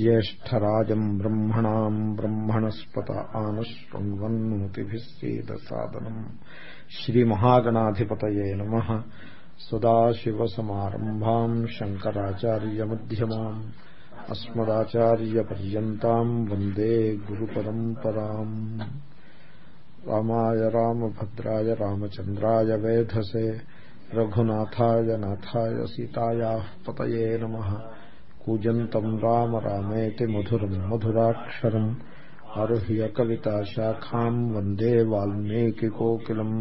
ज्येष्ठराजम् ब्रह्मणाम् ब्रह्मणस्पत आनशृण्वन्नोतिभिः सीदसादनम् श्रीमहागणाधिपतये नमः। सदाशिवसमारम्भाम् शङ्कराचार्यमध्यमाम् अस्मदाचार्यपर्यन्ताम् वंदे गुरुपरम्पराम्। रामाय रामभद्राय रामचन्द्राय वेधसे। रघुनाथाय नाथाय सीतायाः पतये नमः। कूजन्तं राम रामेति मधुरम् मधुराक्षरम् अरुह्यकविताशाखाम् वन्दे वाल्मीकिकोकिलम्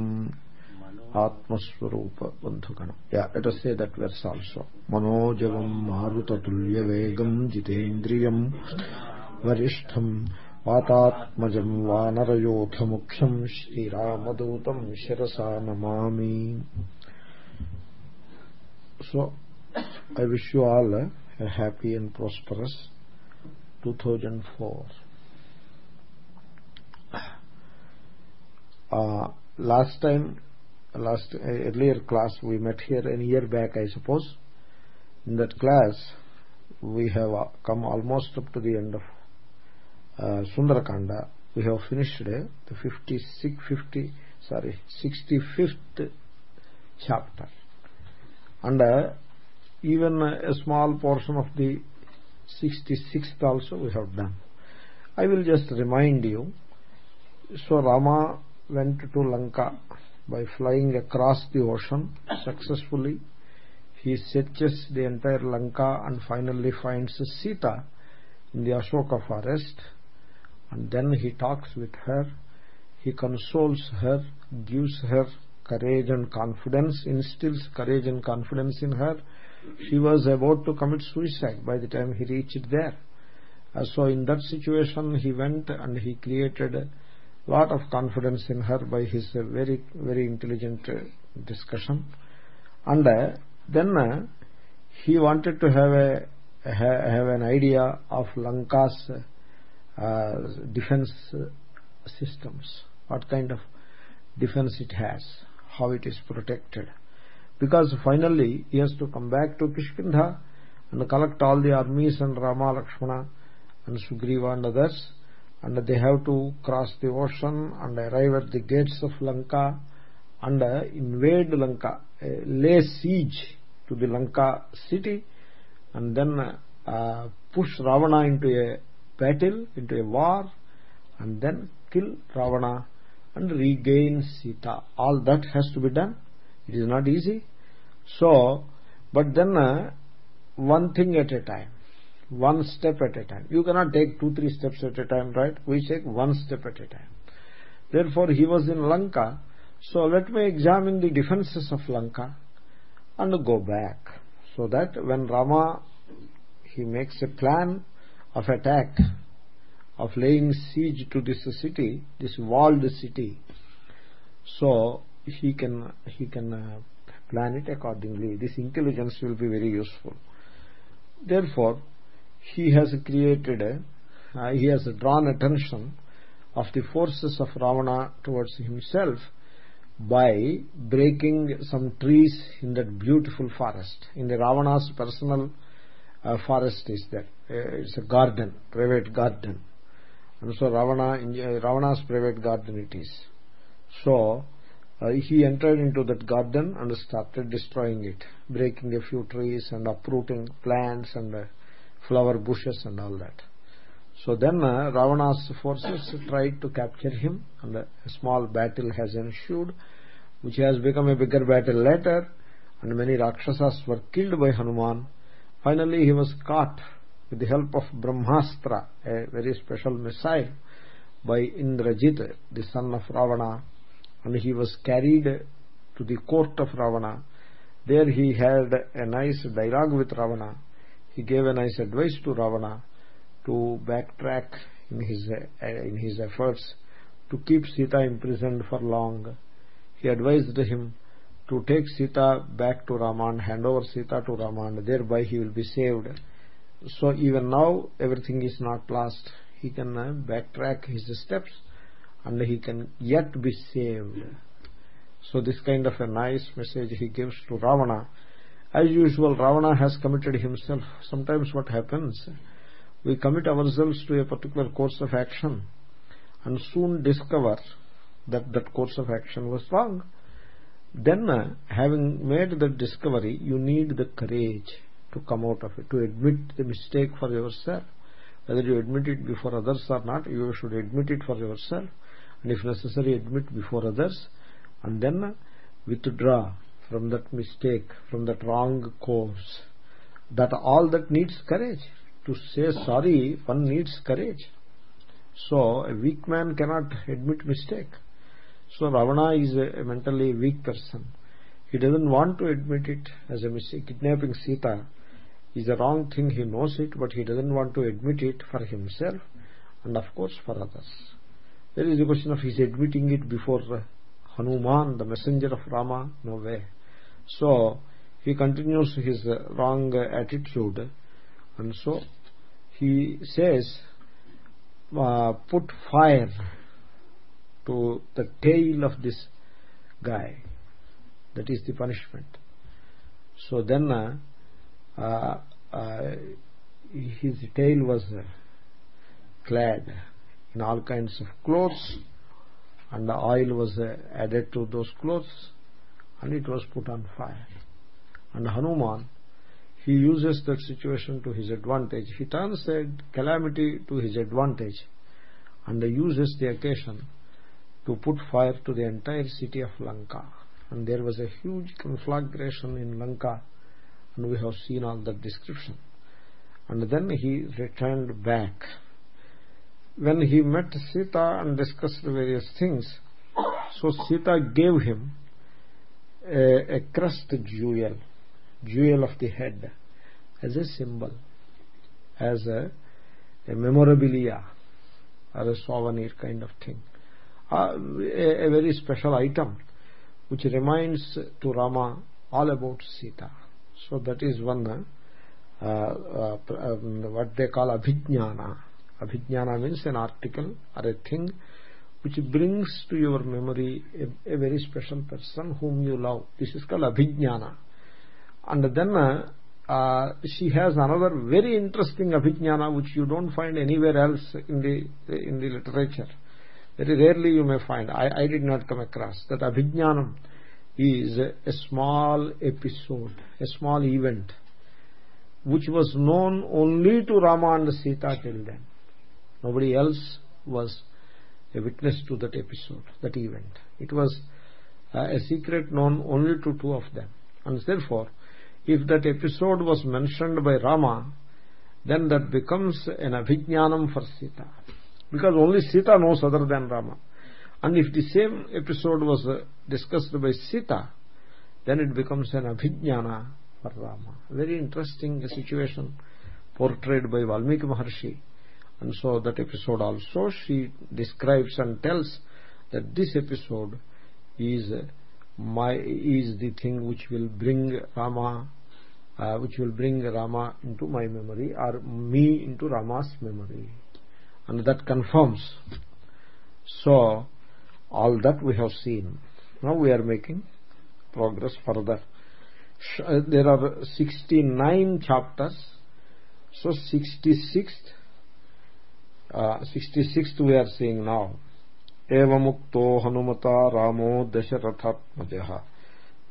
आत्मस्वरूपबन्धुगणम् यतस्य दट्वत्सां स्व मनोजगम् मारुततुल्यवेगम् जितेन्द्रियम् वरिष्ठम् वातात्मजम् वानरयोथमुक्षम् श्रीरामदूतम् शिरसा नमामि। स्व अविश्वाल a, happy and prosperous. 2004 uh, last time last uh, earlier class we met here a year back I suppose. In that class we have uh, come almost up to the end of uh, Sundarakanda. We have finished uh, the 56 50 sorry 65th chapter. And uh, even a small portion of the 66th also we have done. I will just remind you so Rama went to Lanka by flying across the ocean successfully. He searches the entire Lanka and finally finds Sita in the Ashoka forest. And then he talks with her. He consoles her gives her courage and confidence instills courage and confidence in her she was about to commit suicide by the time he reached there. Uh, so in that situation he went and he created a lot of confidence in her by his uh, very very intelligent uh, discussion. And uh, then uh, he wanted to have a have an idea of lanka's defense systems. What kind of defense it has. How it is protected because finally he has to come back to Kishkindha and collect all the armies and Rama, Lakshmana and Sugriva and others and they have to cross the ocean and arrive at the gates of Lanka and invade Lanka, lay siege to the Lanka city and then uh, push Ravana into a battle, into a war and then kill Ravana and regain Sita. All that has to be done. It is not easy. So, but then uh, one thing at a time, one step at a time. You cannot take two, three steps at a time, right? We take one step at a time. Therefore, he was in Lanka. So let me examine the defenses of Lanka and go back. So that when Rama, he makes a plan of attack of laying siege to this city this walled city so he can he can uh, plan it accordingly this intelligence will be very useful. Therefore he has created a, uh, he has drawn attention of the forces of ravana towards himself by breaking some trees in that beautiful forest. In the ravana's personal uh, forest is there. Uh, it's a garden private garden. And so Ravana, Ravana's private garden it is. So uh, he entered into that garden and started destroying it, breaking a few trees and uprooting plants and uh, flower bushes and all that. So then uh, Ravana's forces tried to capture him and a small battle has ensued which has become a bigger battle later and many Rakshasas were killed by Hanuman. Finally he was caught with the help of Brahmastra, a very special missile by Indrajit, the son of Ravana, and he was carried to the court of Ravana. There he had a nice dialogue with Ravana. He gave a nice advice to Ravana to backtrack in his in his efforts to keep Sita imprisoned for long. He advised him to take Sita back to Rama and hand over Sita to Rama and thereby he will be saved so even now everything is not lost he can uh, backtrack his steps and he can yet be saved. So this kind of a nice message he gives to ravana. As usual ravana has committed himself. Sometimes what happens we commit ourselves to a particular course of action and soon discover that that course of action was wrong. Then uh, having made the discovery you need the courage to come out of it to admit the mistake for yourself. Whether you admit it before others or not you should admit it for yourself and if necessary admit before others. And then withdraw from that mistake from that wrong course. That all that needs courage. To say sorry one needs courage. So a weak man cannot admit mistake. So ravana is a, mentally weak person. He doesn't want to admit it as a mistake kidnapping sita. Is a wrong thing he knows it but he doesn't want to admit it for himself and of course for others there is a question of his admitting it before hanuman the messenger of rama no way. So he continues his wrong attitude. And so he says uh, put fire to the tail of this guy. That is the punishment. So then uh, uh, uh his tail was uh, clad in all kinds of clothes and the oil was uh, added to those clothes and it was put on fire. And hanuman he uses that situation to his advantage. He turns a calamity to his advantage and he uses the occasion to put fire to the entire city of lanka. And there was a huge conflagration in lanka and we have seen all that description. And then he returned back when he met sita and discussed various things so sita gave him a, a crest jewel jewel of the head as a symbol as a, a memorabilia or a souvenir kind of thing. Uh, a, a, very special item which reminds to Rama all about Sita. So that is one uh, uh, um, what they call abhijnana abhijnana means an article or a thing which brings to your memory a, a very special person whom you love. This is called abhijnana. And then uh, uh, she has another very interesting abhijnana which you don't find anywhere else in the in the literature. Very rarely you may find. I, I did not come across that abhijnanam is a, a small episode a small event which was known only to rama and sita till then nobody else was a witness to that episode that event. It was uh, a secret known only to two of them. And therefore if that episode was mentioned by Rama then that becomes an abhijnanam for Sita. Because only Sita knows other than Rama. And if the same episode was uh, discussed by Sita then it becomes an abhijnana for Rama. Very interesting situation portrayed by Valmiki Maharshi and so that episode also she describes and tells that this episode is my is the thing which will bring Rama uh, which will bring Rama into my memory or me into Rama's memory. And that confirms. So all that we have seen. Now we are making progress further. Uh, there are 69 chapters. So 66th uh, 66th we are seeing now एवमुक्तो हनुमता रामो दशरथात्मजः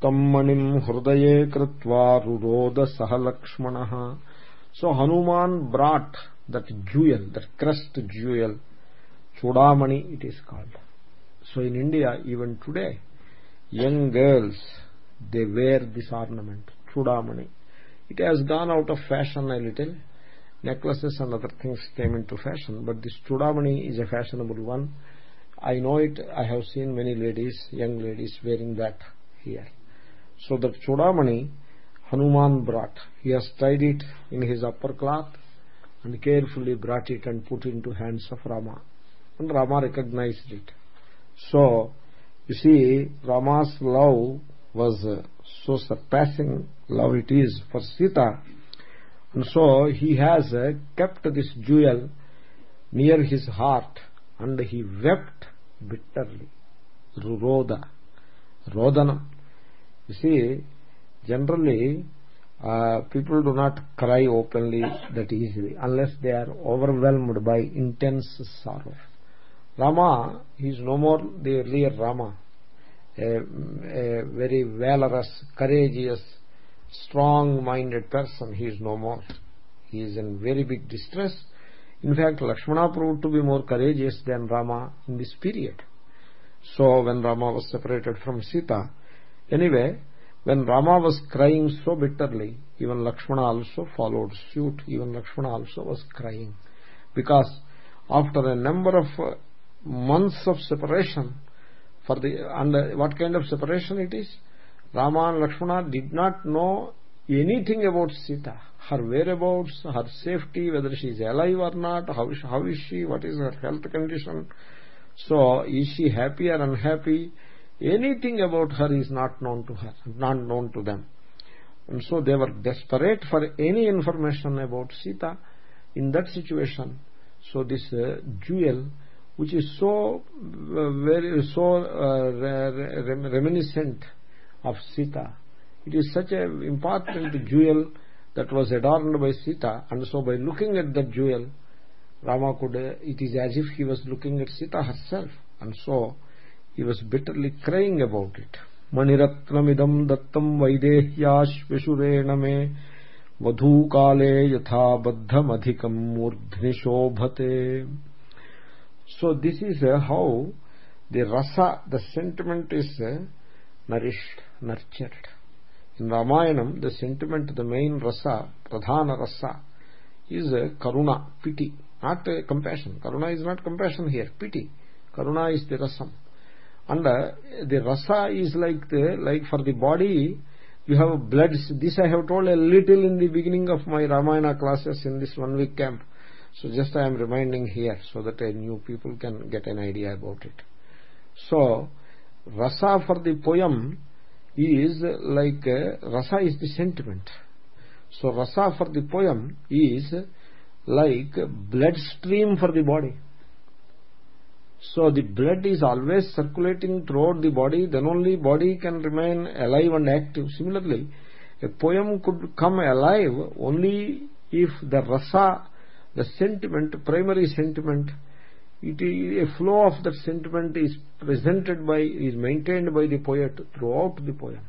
तम्मणिम हृदये कृत्वा रुरोद सह Lakshman so hanuman brought that jewel that crest jewel chudamani it is called so in india even today young girls they wear this ornament chudamani it has gone out of fashion a little necklaces and other things came into fashion but this chudamani is a fashionable one. I know it. I have seen many ladies young ladies wearing that here. So the chudamani hanuman brought. He has tied it in his upper cloth and carefully brought it and put into hands of rama. And rama recognized it. So you see rama's love was so surpassing. Love it is for sita and so he has uh, kept this jewel near his heart and he wept bitterly ruroda rodana you see generally uh, people do not cry openly that easily unless they are overwhelmed by intense sorrow. Rama is no more the earlier rama. A, a very valorous courageous strong minded person he is no more. He is in very big distress. In fact lakshmana proved to be more courageous than rama in this period. So when rama was separated from sita anyway when rama was crying so bitterly even lakshmana also followed suit. Even lakshmana also was crying. Because after a number of uh, months of separation for the and what kind of separation it is rama and lakshmana did not know anything about sita. Her whereabouts her safety whether she is alive or not how, how is she what is her health condition. So is she happy or unhappy? Anything about her is not known to her not known to them. And so they were desperate for any information about sita in that situation. So this uh, jewel which is so uh, very so uh, reminiscent of Sita. It is such an important jewel that was adorned by Sita and so by looking at that jewel Rama could, uh, it is as if he was looking at Sita herself and so he was bitterly crying about it. Maniratnamidam dattam vaidehyashveshurena vadhukale yatha baddhamadhikam murdhni shobhate. So this is uh, how the rasa, the sentiment is uh, nourished nurtured in ramayanam the sentiment the main rasa pradhana rasa is karuna pity not compassion. Karuna is not compassion here pity karuna is the rasam. And uh, the rasa is like the like for the body you have blood this i have told a little in the beginning of my ramayana classes in this one week camp. So just i am reminding here so that uh, new people can get an idea about it. So rasa for the poem is like uh, rasa is the sentiment. So rasa for the poem is like blood stream for the body. So the blood is always circulating throughout the body then only body can remain alive and active. Similarly a poem could come alive only if the rasa the sentiment primary sentiment it is a flow of that sentiment is presented by is maintained by the poet throughout the poem.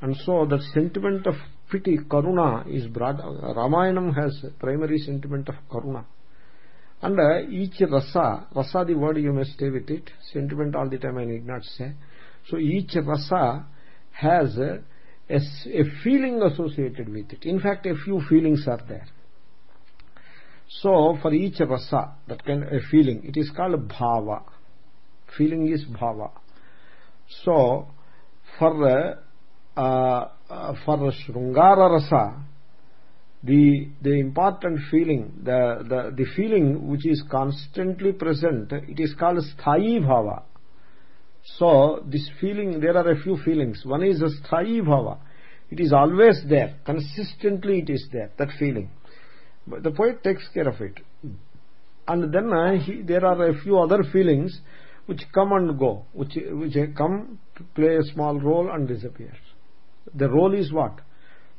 And so that sentiment of pity karuna is brought ramayanam has primary sentiment of karuna. And uh, each rasa rasa the word you may stay with it sentiment all the time i need not say. So each rasa has a, a, a feeling associated with it. In fact a few feelings are there so for each rasa that kind of feeling it is called bhava. Feeling is bhava. So for uh, uh, for shrungara rasa the the important feeling the the the feeling which is constantly present it is called sthayi bhava. So this feeling there are a few feelings. One is a bhava. It is always there. Consistently it is there that feeling but the poet takes care of it. And then uh, he, there are a few other feelings which come and go which which come to play a small role and disappear. The role is what?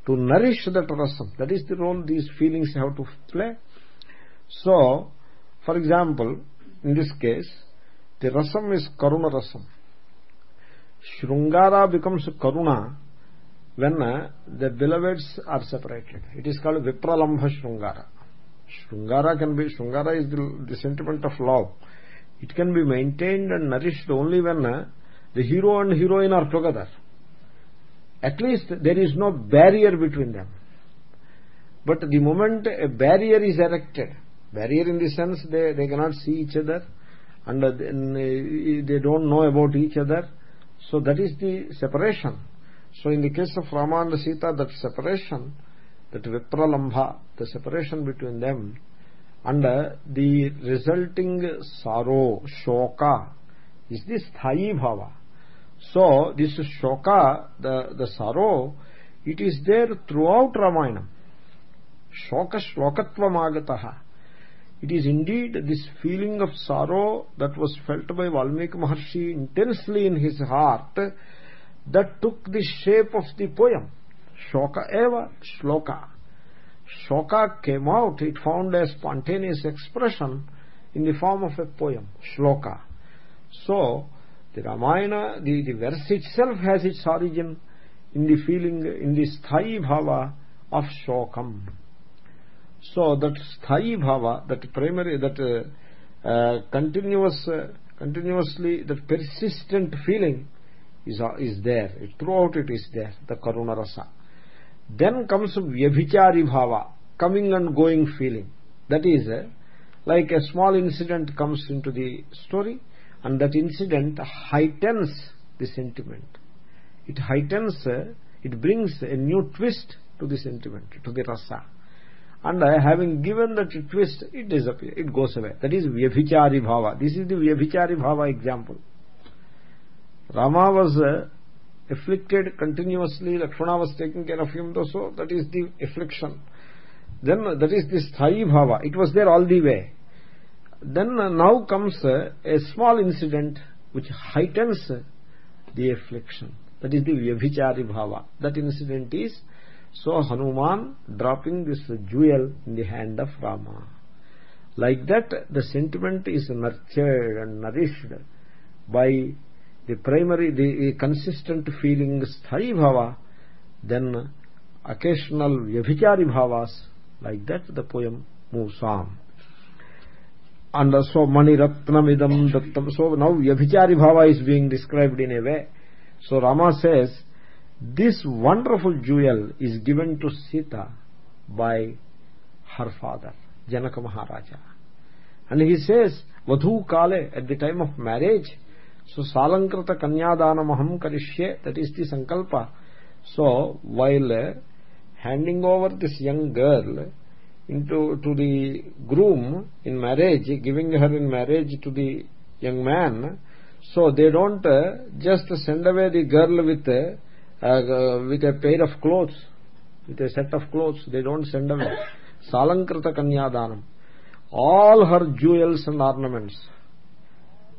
To nourish that rasam that is the role these feelings have to play. So for example in this case the rasam is karuna rasam. Shrungara becomes karuna when uh, the beloveds are separated it is called vipralambha shrungara. Shrungara can be shrungara is the, the sentiment of love. It can be maintained and nourished only when uh, the hero and heroine are together. At least there is no barrier between them. But the moment a barrier is erected barrier in the sense they, they cannot see each other and they don't know about each other so that is the separation so in the case of rama and sita that separation that vipralambha the separation between them and uh, the resulting sorrow shoka is this sthayi bhava. So this shoka the the sorrow it is there throughout ramayana. Shoka shlokatvam agatah it is indeed this feeling of sorrow that was felt by valmiki maharshi intensely in his heart that took the shape of the poem shoka eva shloka. Shoka came out it found a spontaneous expression in the form of a poem shloka. So the ramayana the, the verse itself has its origin in the feeling in the sthayi bhava of shokam. So that sthayi bhava that primary that uh, uh, continuous uh, continuously that persistent feeling is uh, is there. Throughout it is there the karuna rasa. Then comes vyabhichari bhava coming and going feeling. That is uh, like a small incident comes into the story and that incident heightens the sentiment. It heightens uh, it brings a new twist to the sentiment to the rasa. And having given that twist it disappears it goes away. That is vyabhichari bhava. This is the vyabhichari bhava example rama was uh, afflicted continuously lakshmana was taking care of him so that is the affliction. Then uh, that is the sthayi bhava. It was there all the way. Then uh, now comes a small incident which heightens the affliction. That is the vyabhichari bhava. That incident is so hanuman dropping this jewel in the hand of rama. Like that the sentiment is nurtured and nourished by the primary the consistent feeling sthayi bhava then occasional vyabhichari bhavas like that the poem moves on and so maniratnamidam dattam so now vyabhichari bhava is being described in a way so rama says this wonderful jewel is given to Sita by her father, Janaka Maharaja. And he says, Vadhu Kale, at the time of marriage, so Salankrita Kanyadanamaham Karishye, that is the Sankalpa. So, while uh, handing over this young girl into to the groom in marriage, giving her in marriage to the young man, so they don't uh, just send away the girl with uh, uh, with a pair of clothes with a set of clothes they don't send away salankrita kanyadanam all her jewels and ornaments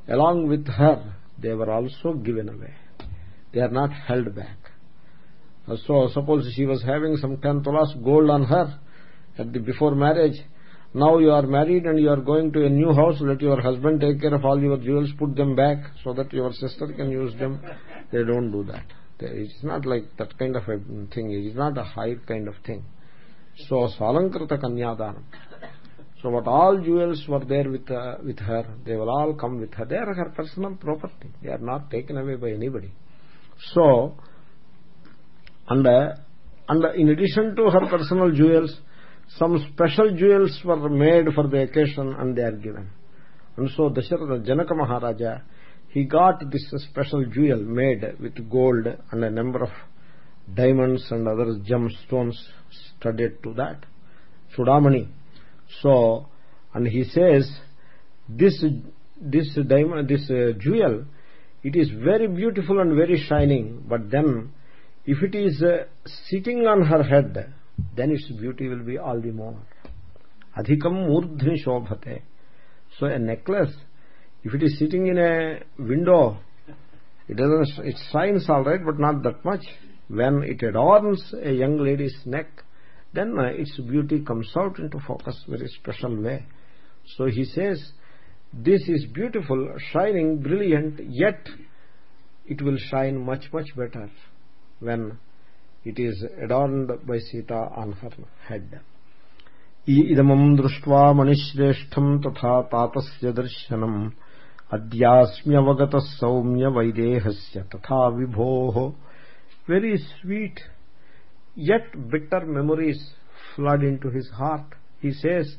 along with her they were also given away. They are not held back. So suppose she was having some 10 tolas gold on her at the before marriage. Now you are married and you are going to a new house let your husband take care of all your jewels put them back so that your sister can use them. They don't do that. It is not like that kind of a thing. It is not a high kind of thing. So salankrita kanyadanam so what all jewels were there with uh, with her they will all come with her. They are her personal property. They are not taken away by anybody. So and uh, and in addition to her personal jewels some special jewels were made for the occasion and they are given. And so dasharatha janaka maharaja he got this special jewel made with gold and a number of diamonds and other gemstones studded to that. Chudamani so and he says this this diamond this uh, jewel it is very beautiful and very shining but then if it is uh, sitting on her head then its beauty will be all the more. Adhikam murdhni shobhate. So a necklace if it is sitting in a window it doesn't it shines all right but not that much. When it adorns a young lady's neck then uh, its beauty comes out into focus very special way so he says this is beautiful shining brilliant yet it will shine much much better when it is adorned by sita on her head idamam društva manishreshtham tatha tatasya darshanam अद्यास्म्यवगत सौम्य वैदेहस्य तथा विभो very sweet yet bitter memories flood into his heart. He says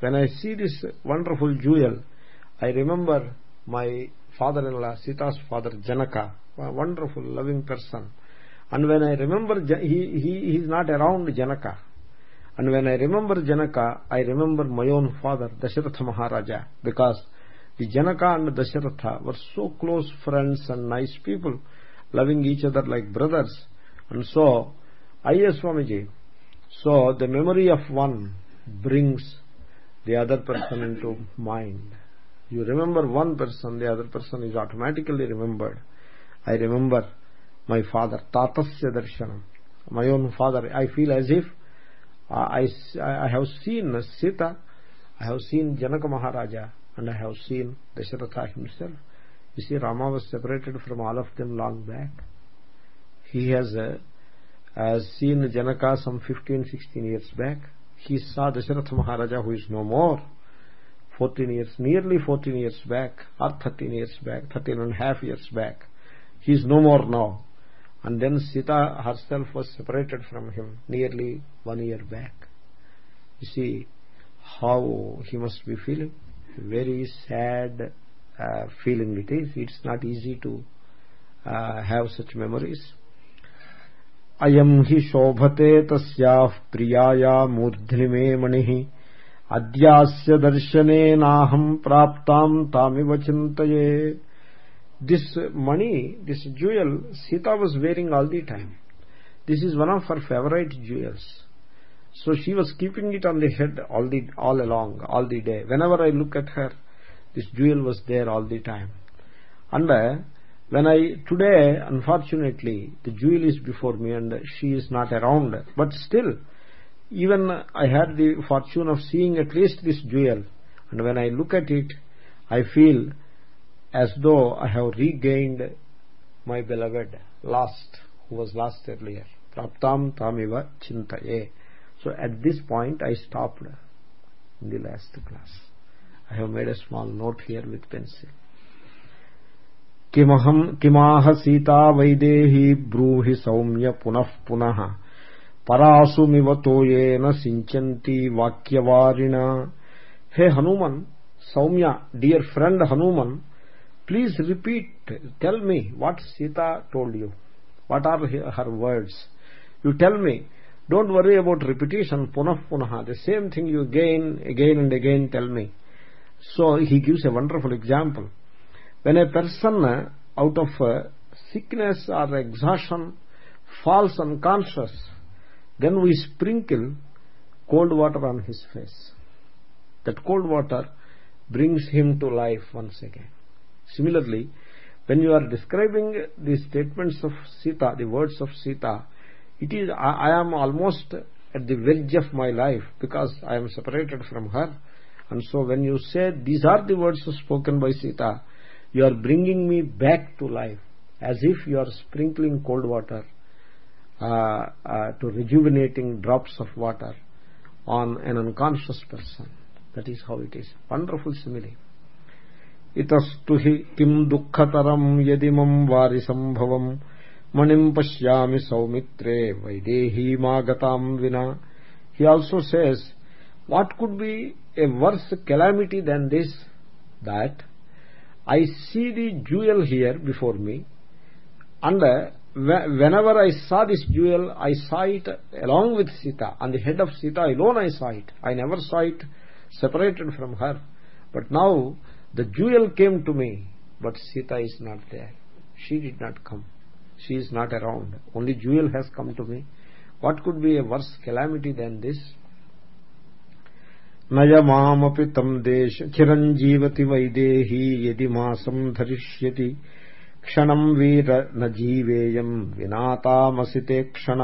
when i see this wonderful jewel i remember my father-in-law sita's father janaka a wonderful loving person. And when i remember he he is not around janaka. And when i remember janaka i remember my own father dasharatha maharaja because the Janaka and Dasharatha were so close friends and nice people, loving each other like brothers. And so, Ayya Swamiji, so the memory of one brings the other person into mind. You remember one person, the other person is automatically remembered. I remember my father, Tatasya Darshanam. my own father i feel as if uh, i i have seen sita i have seen janaka maharaja and i have seen dasharatha himself you see rama was separated from all of them long back he has uh, has seen janaka some 15 16 years back he saw dasharatha maharaja who is no more. 14 years nearly 14 years back or 13 years back 13 and a half years back he is no more now. And then Sita herself was separated from him nearly one year back. You see how he must be feeling. Very sad uh, feeling it is. It's not easy to uh, have such memories अयम हि शोभते तस्याः प्रियाया मूर्धनि मे मणिः अद्यास्य दर्शनेनाहम् प्राप्ताम् तामिव चिन्तये। This mani this jewel Sita was wearing all the time this is one of her favourite jewels so she was keeping it on the head all the all along all the day whenever I look at her this jewel was there all the time and when i today unfortunately the jewel is before me and she is not around but still even i had the fortune of seeing at least this jewel. And when i look at it i feel as though I have regained my beloved lost who was lost earlier. Praptam tamiva chintaye. So at this point I stopped in the last class. I have made a small note here with pencil किमहम किमाह सीता वैदेही ब्रूहि सौम्य पुनः पुनः। पराशुमिव तो ये न सिंचती वाक्यवारिण। हे Hanuman, Saumya dear friend Hanuman please repeat tell me what Sita told you what are her words you tell me don't worry about repetition पुनः पुनः। The same thing you again again and again tell me so he gives a wonderful example when a person uh, out of uh, sickness or exhaustion falls unconscious then we sprinkle cold water on his face that cold water brings him to life once again Similarly, when you are describing the statements of Sita, the words of Sita, it is, I, I am almost at the verge of my life because I am separated from her. And so when you say these are the words spoken by Sita, you are bringing me back to life as if you are sprinkling cold water uh, uh, to rejuvenating drops of water on an unconscious person. That is how it is. Wonderful simile. इतस्तु हि किम् दुःखतरम् यदिमम् वारिसम्भवम् मणिम् पश्यामि सौमित्रे वैदेहीमागताम् विना he also says what could be a worse calamity than this that i see the jewel here before me and uh, whenever i saw this jewel i saw it along with sita on the head of sita alone i saw it. I never saw it separated from her. But now the jewel came to me but sita is not there. She did not come. She is not around. Only jewel has come to me. What could be a worse calamity than this नयमापि तम देश चिरंजीवति वैदेही यदि मासम धरिष्य क्षण वीर न जीवेयम विनातामसीते क्षण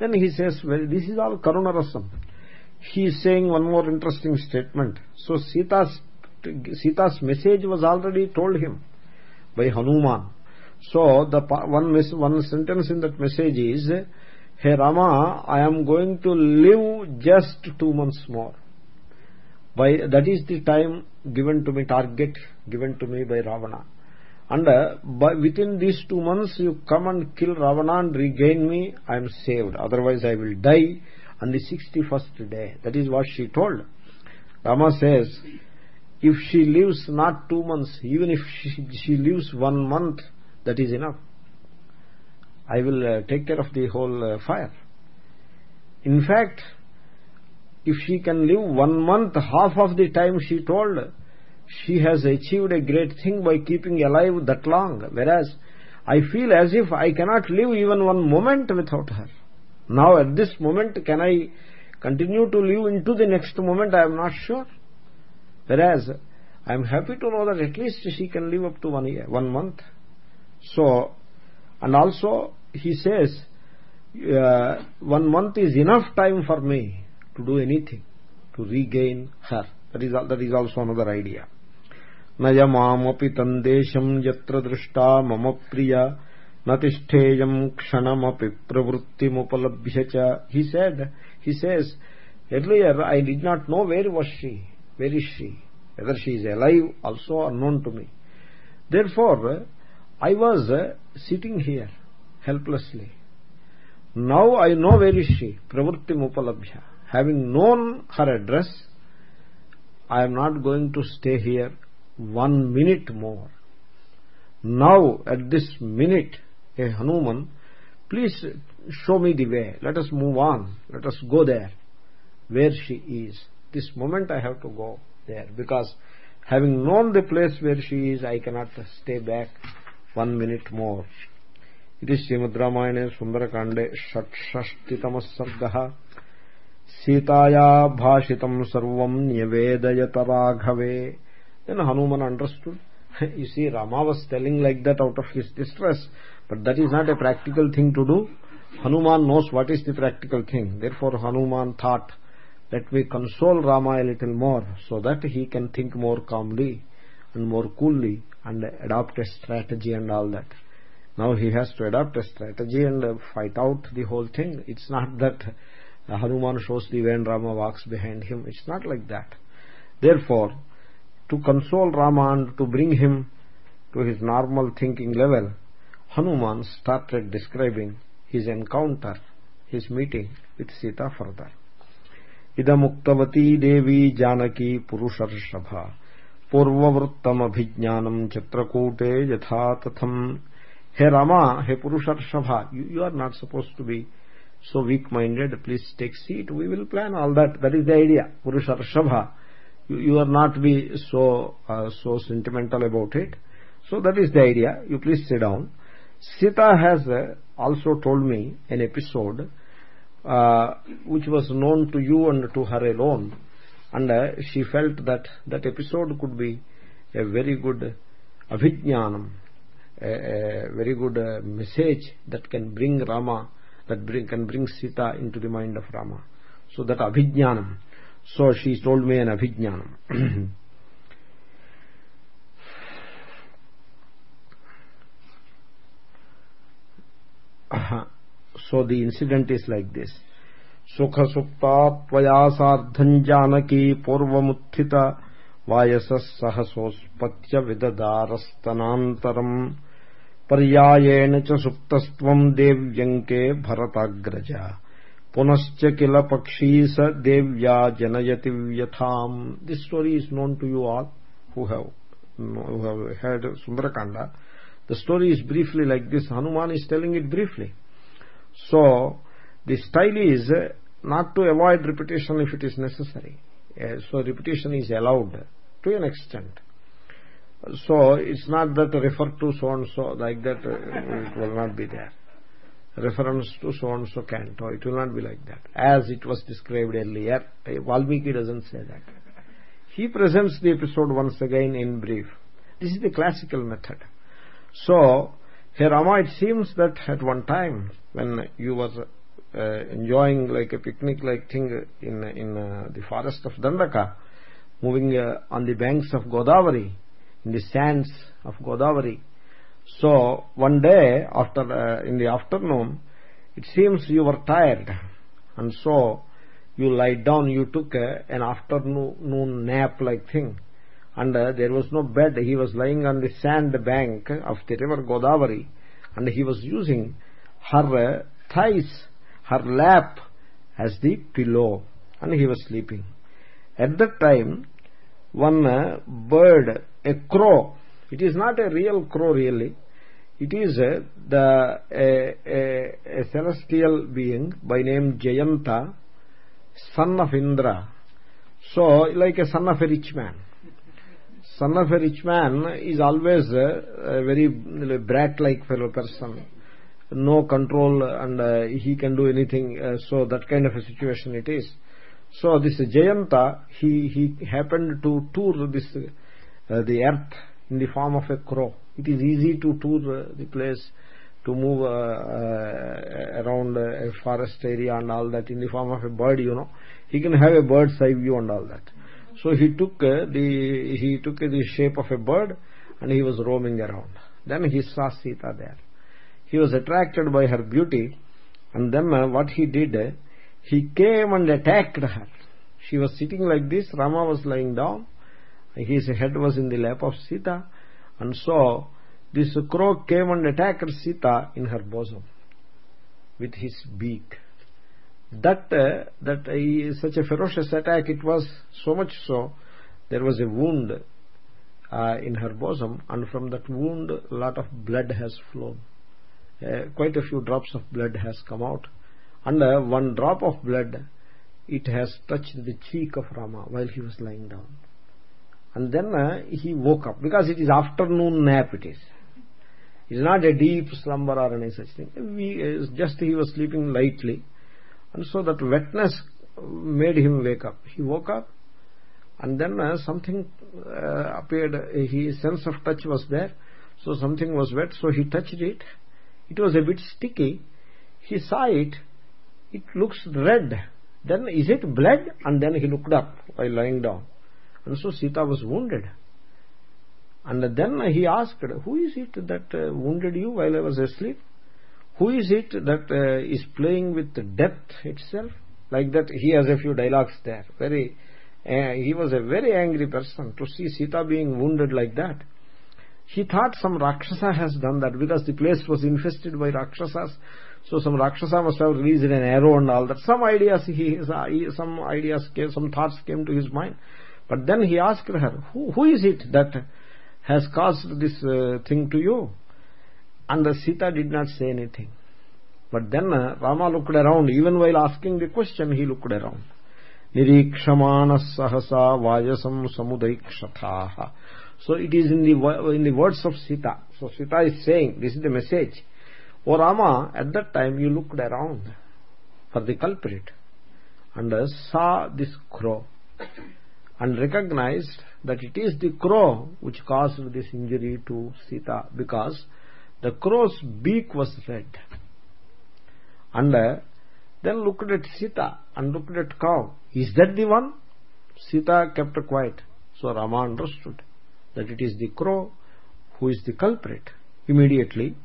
then he says this is all करुणरसम he is one more interesting statement so Sita's Sita's message was already told him by Hanuman so the one one in that message is hey Rama I am going to live just two months more By that is the time given to me, target given to me by Ravana." And uh, by, within these two months, you come and kill Ravana and regain me. I am saved. Otherwise, I will die on the sixty-first day. That is what she told. Rama says, if she lives not two months even if she, she lives one month that is enough i will uh, take care of the whole uh, fire in fact if she can live one month half of the time she told she has achieved a great thing by keeping alive that long. Whereas i feel as if i cannot live even one moment without her. Now at this moment can i continue to live into the next moment? I am not sure. Whereas i am happy to know that at least she can live up to one year one month. So and also he says uh, one month is enough time for me to do anything to regain her. That is that is also another idea. Tandesham yatra drishta mama priya natistheyam kshanamapi pravrittimupalabhya cha. He said he says earlier i did not know where was she where is she whether she is alive also unknown to me. Therefore i was uh, sitting here helplessly. Now i know where is she pravrittimupalabhya having known her address I am not going to stay here one minute more. Now, at this minute, a Hanuman, please show me the way. Let us move on. Let us go there, where she is. This moment I have to go there, because having known the place where she is, I cannot stay back one minute more. It is Srimad Ramayana Sundarakande सीताया then hanuman understood you see rama was telling like that out of his distress but that is not a practical thing to do hanuman knows what is the practical thing therefore hanuman thought let me console rama a little more so that he can think more calmly and more coolly and adopt a strategy and all that now he has to adopt a strategy and fight out the whole thing it's not that Hanuman shows the way and Rama walks behind him. It's not like that. Therefore, to console Rama and to bring him to his normal thinking level, Hanuman started describing his encounter, his meeting with Sita further. इदमुक्तवती देवी जानकी पुरुषर्षभा पूर्ववृत्तमभिज्ञानम चित्रकूटे यथा तथम हे रामा हे पुरुषर्षभा you are not supposed to be so weak minded please take seat. We will plan all that. That is the idea. Purusha shabha you, you are not be so uh, so sentimental about it. So that is the idea. You please sit down. Sita has uh, also told me an episode uh, which was known to you and to her alone. And uh, she felt that that episode could be a very good abhijnanam a, a very good uh, message that can bring rama that bring, can bring Sita into the mind of Rama. So that abhijnanam. So she told me an abhijnanam. so the incident is like this. सुख सुप्ता त्वया सार्धं जानकी पूर्वमुत्थित वायसः सहसोत्पत्य विददारस्तनान्तरम् पर्यायेण च सुप्तस्त्वम् देव्यङ्के भरताग्रज। पुनश्च किल पक्षी स दिव्या जनयति व्यथाम्। This story is known to you all who have who have had Sundarakanda the story is briefly like this Hanuman is telling it briefly so the style is not to avoid repetition if it is necessary so repetition is allowed to an extent so it's not that refer to so and so like that it will not be there. Reference to so and so canto it will not be like that. As it was described earlier valmiki doesn't say that. He presents the episode once again in brief. This is the classical method. So here Rama it seems that at one time when you were uh, enjoying like a picnic like thing in in uh, the forest of Dandaka moving uh, on the banks of Godavari in the sands of Godavari. So one day after uh, in the afternoon, it seems you were tired, and so you lie down. You took uh, an afternoon nap like thing, and uh, there was no bed. He was lying on the sand bank of the river Godavari, and he was using her uh, thighs, her lap as the pillow, and he was sleeping. At that time, one uh, bird a crow. It is not a real crow really. It is uh, the a, a, a celestial being by name jayanta son of indra. So like a son of a rich man. Son of a rich man is always a, a very brat like fellow person. No control and uh, he can do anything uh, so that kind of a situation it is. So this jayanta he he happened to tour this uh, the earth in the form of a crow. It is easy to tour uh, the place to move uh, around a forest area and all that in the form of a bird you know. He can have a bird's eye view and all that. So he took the he took the shape of a bird and he was roaming around. Then he saw sita there. He was attracted by her beauty and then what he did he came and attacked her. She was sitting like this. Rama was lying down his head was in the lap of sita and so this crow came and attacked Sita in her bosom with his beak. That, uh, that such a ferocious attack it was so much so there was a wound uh, in her bosom and from that wound a lot of blood has flown. Uh, quite a few drops of blood has come out and uh, one drop of blood it has touched the cheek of Rama while he was lying down and then uh, he woke up. Because it is afternoon nap it is. It is not a deep slumber or any such thing. We, uh, just he was sleeping lightly. And so that wetness made him wake up. He woke up. And then uh, something uh, appeared. His sense of touch was there. So something was wet. So he touched it. It was a bit sticky. He saw it. It looks red. Then is it blood? And then he looked up while lying down and so Sita was wounded. And then he asked who is it that uh, wounded you while I was asleep? Who is it that uh, playing with death itself? Like that he has a few dialogues there. Very uh, he was a very angry person to see Sita being wounded like that. He thought some Rakshasa has done that because the place was infested by Rakshasas. So some Rakshasa must have released an arrow and all that. Some ideas he, some ideas came, some thoughts came to his mind but then he asked her who, who is it that has caused this uh, thing to you? And the Sita did not say anything. But then uh, Rama looked around. Even while asking the question he looked around. Nirikshamana sahasa vajasam samudaikshatha so it is in the in the words of Sita. So Sita is saying this is the message. O Rama at that time you looked around for the culprit. And uh, saw this crow and recognized that it is the crow which caused this injury to Sita because the crow's beak was red and uh, then looked at Sita and looked at cow is that the one Sita kept quiet so Rama understood that it is the crow who is the culprit immediately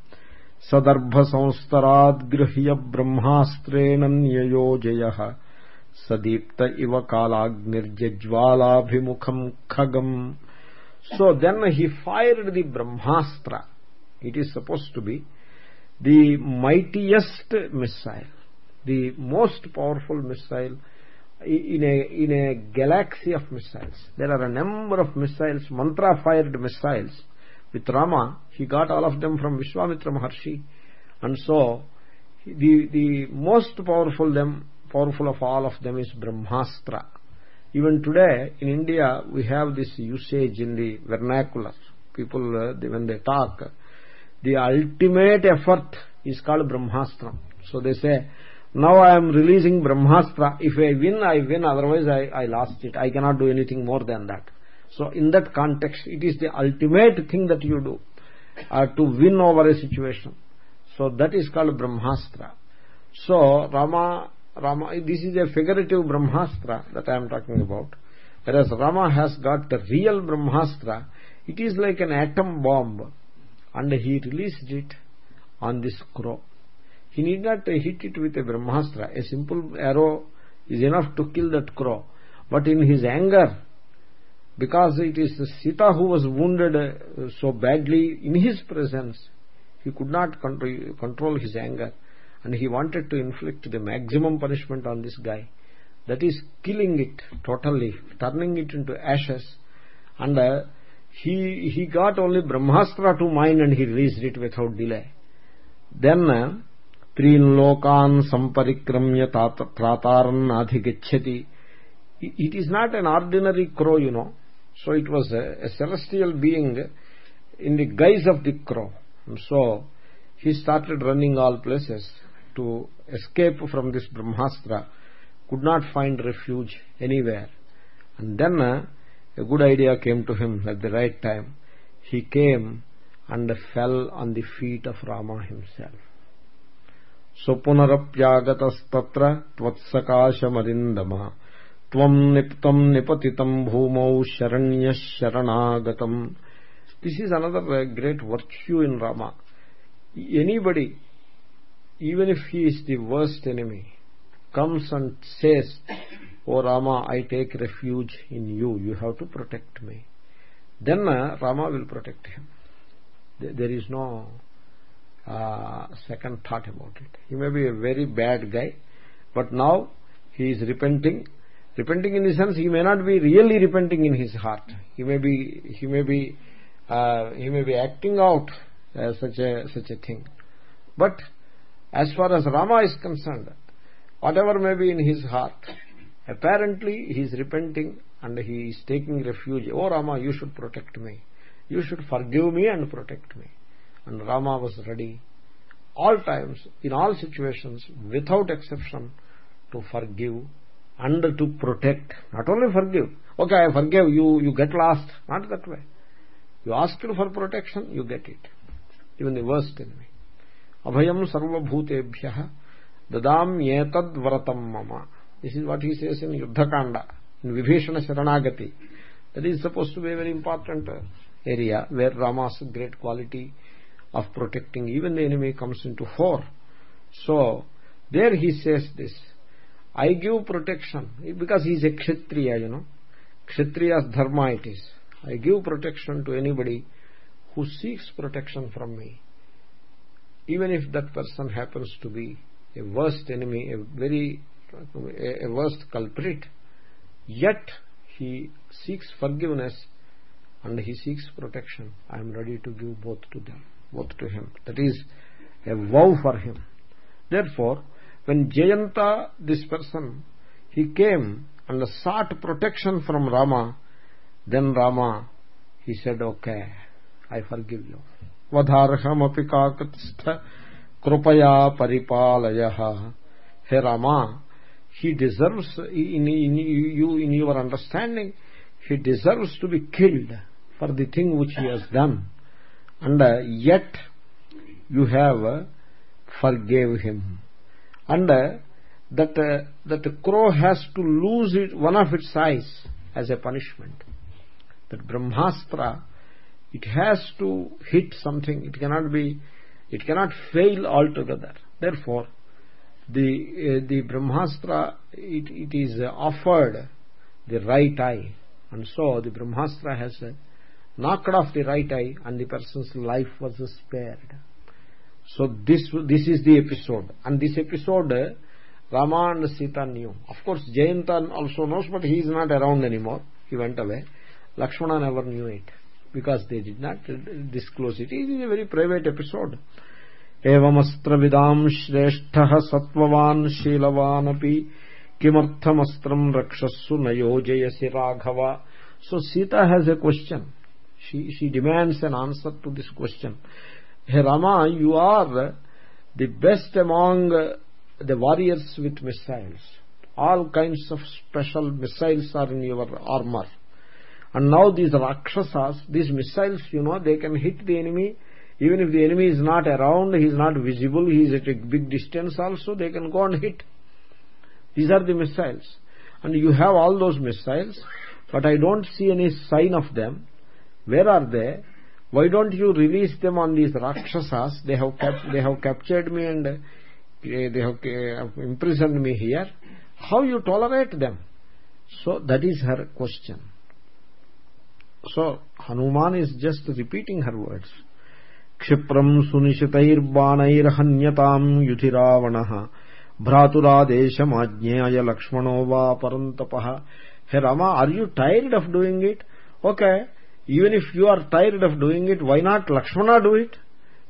सदर्भ संस्तराद गृह्य ब्रह्मास्त्रेण न्ययोजय so then he fired the brahmastra. It is supposed to be the mightiest missile the most powerful missile in a in a galaxy of missiles. There are a number of missiles mantra fired missiles with rama. He got all of them from vishwamitra maharshi. And so the the most powerful them powerful of all of them is brahmastra. Even today in india we have this usage in the vernacular. People uh, when they talk the ultimate effort is called brahmastra. So they say now i am releasing brahmastra. If i win i win. Otherwise i i lost it. I cannot do anything more than that. So in that context it is the ultimate thing that you do uh, to win over a situation. So that is called brahmastra. So rama Rama, this is a figurative Brahmastra that I am talking about. Whereas Rama has got the real Brahmastra, it is like an atom bomb and he released it on this crow. He need not hit it with a Brahmastra. A simple arrow is enough to kill that crow. But in his anger, because it is Sita who was wounded uh, so badly in his presence, he could not control his anger and he wanted to inflict the maximum punishment on this guy that is killing it totally turning it into ashes and uh, he he got only brahmastra to mind and he released it without delay then uh, त्रीन् लोकान् सम्परिक्रम्य प्रातारन् अधिगच्छति it is not an ordinary crow you know so it was a, a celestial being in the guise of the crow and so he started running all places to escape from this brahmastra could not find refuge anywhere and then uh, a good idea came to him at the right time he came and fell on the feet of Rama himself. So punarapyagatastatra tvatsakashamarindama tvam niptam nipatitam bhumau sharanya sharanagatam. This is another great virtue in Rama. Anybody, even if he is the worst enemy, comes and says, O Rama, I take refuge in you, you have to protect me. Then uh, Rama will protect him. There is no uh, second thought about it. He may be a very bad guy, but now he is repenting. Repenting in the sense he may not be really repenting in his heart. He may be he may be uh, he may be acting out uh, such a such a thing. But as far as Rama is concerned, whatever may be in his heart, apparently he is repenting and he is taking refuge. Oh Rama, you should protect me. You should forgive me and protect me. And Rama was ready all times, in all situations, without exception, to forgive and to protect. Not only forgive. Okay, I forgive you, you get lost. Not that way. You ask for protection, you get it. Even the worst enemy. In Yuddhakanda, in Vibhishana Sharanagati. That is supposed to be a very important area where Rama's great quality of protecting even the enemy comes into fore. So, there he says this, I give protection, because he is a Kshatriya, you know. Kshatriya's dharma it is. I give protection to anybody who seeks protection from me. Even if that person happens to be a worst enemy, a very a worst culprit, yet he seeks forgiveness and he seeks protection i am ready to give both to them both to him. That is a vow for him. Therefore when jayanta this person he came and sought protection from rama then rama he said okay i forgive you vadharhamapi kakutstha krupaya paripalaya he rama he deserves in, in you in your understanding he deserves to be killed for the thing which he has done. And uh, yet you have uh, forgave him. And uh, that uh, that crow has to lose it, one of its eyes as a punishment. That brahmastra it has to hit something. It cannot be it cannot fail altogether. Therefore the uh, the brahmastra it, it is offered the right eye. And so the brahmastra has knocked off the right eye and the person's life was spared. So this this is the episode. And this episode rama and sita knew. Of course jayanta also knows but he is not around anymore. He went away. Lakshmana never knew it because they did not disclose it it is a very private episode एवमस्त्रविदाम् श्रेष्ठः सत्त्ववान् शीलवानपि किमर्थमस्त्रम् रक्षस्सु न योजयसि Raghav so sita has a question she, she demands an answer to this question. Hey Rama, you are the best among the warriors with missiles. All kinds of special missiles are in your armor. And now these Rakshasas, these missiles, you know, they can hit the enemy. Even if the enemy is not around, he is not visible, he is at a big distance also, they can go and hit. These are the missiles. And you have all those missiles, but I don't see any sign of them where are they why don't you release them on these rakshasas they have they have captured me and uh, they have uh, imprisoned me here how you tolerate them so that is her question so hanuman is just repeating her words क्षिप्रम् सुनिशितैर्बाणैर्हन्यताम् युधिरावणः भ्रातुरादेशमाज्ञेय लक्ष्मणो वा परन्तपः हे rama are you tired of doing it okay even if you are tired of doing it why not lakshmana do it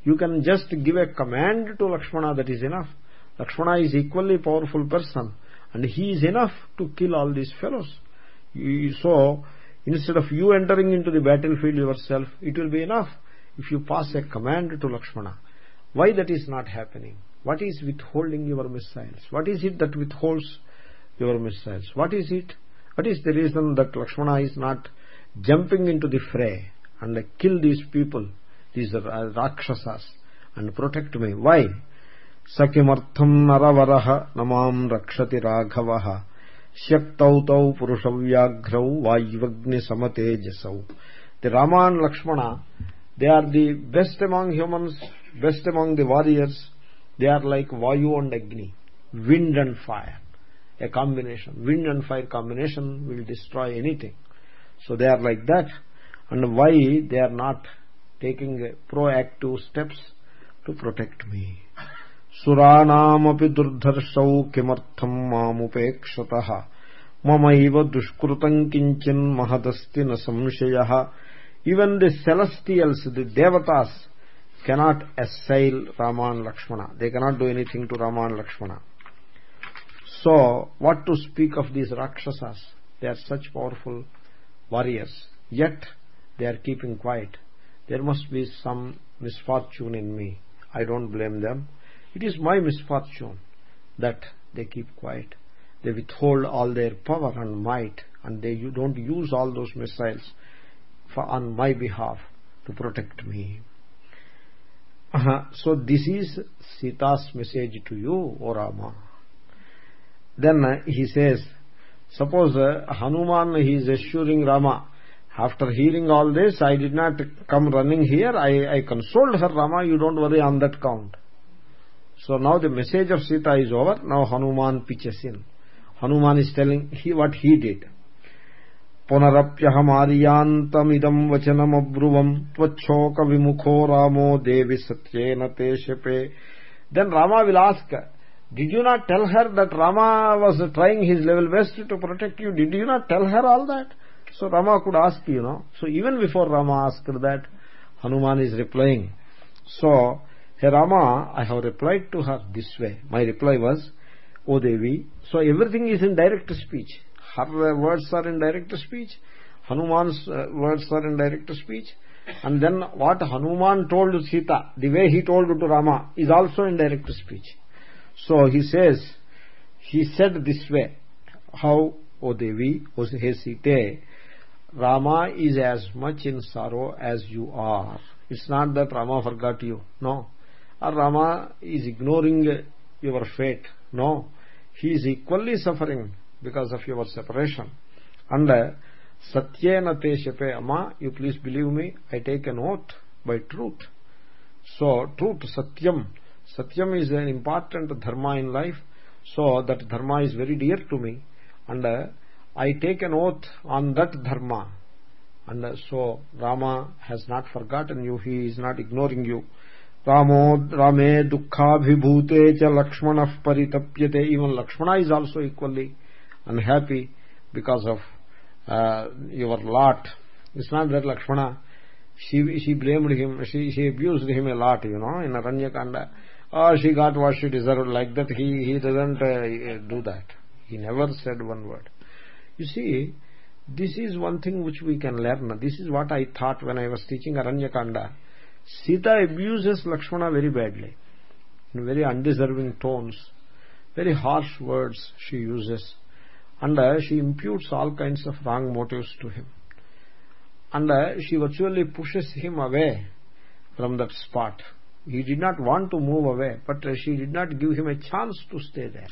you can just give a command to lakshmana that is enough lakshmana is equally powerful person and he is enough to kill all these fellows so instead of you entering into the battlefield yourself it will be enough if you pass a command to lakshmana why that is not happening what is withholding your missiles what is it that withholds your missiles what is it what is the reason that lakshmana is not jumping into the fray and kill these people these are rakshasas and protect me why सकिमर्थम् नरवरः न माम् रक्षति राघवः శక్తౌ తౌ పురుష వ్యాఘ్రౌ వాయువగ్ని సమతేజసౌ rama and lakshmana they are the best among humans best among the warriors. They are like vayu and agni. Wind and fire. A combination. Wind and fire combination will destroy anything. So they are like that. And why they are not taking proactive steps to protect me? सुराणमपि दुर्धर्षौ किमर्थम् मामुपेक्षतः? ममैव दुष्कृतम् किञ्चिन् महदस्ति न संशय। Even the celestials the devatas cannot assail रामान् Lakshmana they cannot do anything to रामान् Lakshmana so what to speak of these rakshasas they are such powerful warriors yet they are keeping quiet there must be some misfortune in me I don't blame them it is my misfortune that they keep quiet. They withhold all their power and might and they don't use all those missiles for on my behalf to protect me. Uh -huh. so this is sita's message to you o rama. Then he says suppose uh, hanuman he is assuring rama after hearing all this i did not come running here. I i consoled her rama. You don't worry on that count so now the message of sita is over now hanuman pitches in hanuman is telling he what he did पुनरप्यहमार्यान्तमिदम् वचनमब्रुवम् त्वच्छोकविमुखो रामो देवि सत्येन ते शपे then rama will ask did you not tell her that rama was trying his level best to protect you did you not tell her all that so rama could ask you know so even before rama asked that hanuman is replying so Hey Rama, I have replied to her this way. My reply was, O Devi, so everything is in direct speech. Her words are in direct speech. Hanuman's uh, words are in direct speech. And then what Hanuman told Sita, the way he told to Rama, is also in direct speech. So he says, he said this way, how, O Devi, O Sita, Rama is as much in sorrow as you are. It's not that Rama forgot you. No or Rama is ignoring your fate. No, he is equally suffering because of your separation. And uh, Satyena te Amma, you please believe me, I take an oath by truth. So, truth, Satyam. Satyam is an important dharma in life. So, that dharma is very dear to me. And uh, I take an oath on that dharma. And uh, so, Rama has not forgotten you, he is not ignoring you. रामो रामे दुखाभिभूते च लक्ष्मण परितप्यते even lakshmana is also equally unhappy because of uh, your lot it's not that lakshmana she she blamed him she she abused him a lot you know in aranyakanda oh she got what she deserved like that he he doesn't uh, do that he never said one word you see this is one thing which we can learn this is what i thought when i was teaching aranyakanda Sita abuses Lakshmana very badly, in very undeserving tones, very harsh words she uses, and uh, she imputes all kinds of wrong motives to him. And uh, she virtually pushes him away from that spot. He did not want to move away, but uh, she did not give him a chance to stay there.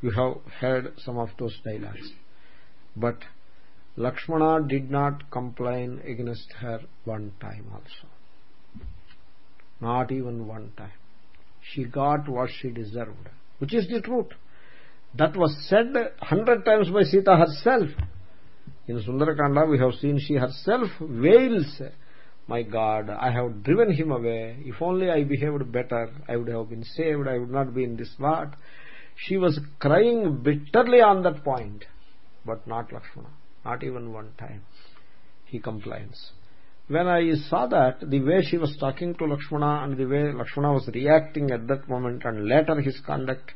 You have heard some of those dialogues. But Lakshmana did not complain against her one time also not even one time. She got what she deserved which is the truth. That was said hundred times by sita herself. In sundarakanda we have seen she herself wails my god i have driven him away. If only i behaved better i would have been saved. I would not be in this lot she was crying bitterly on that point but not lakshmana. Not even one time. He complains when I saw that, the way she was talking to Lakshmana and the way Lakshmana was reacting at that moment and later his conduct,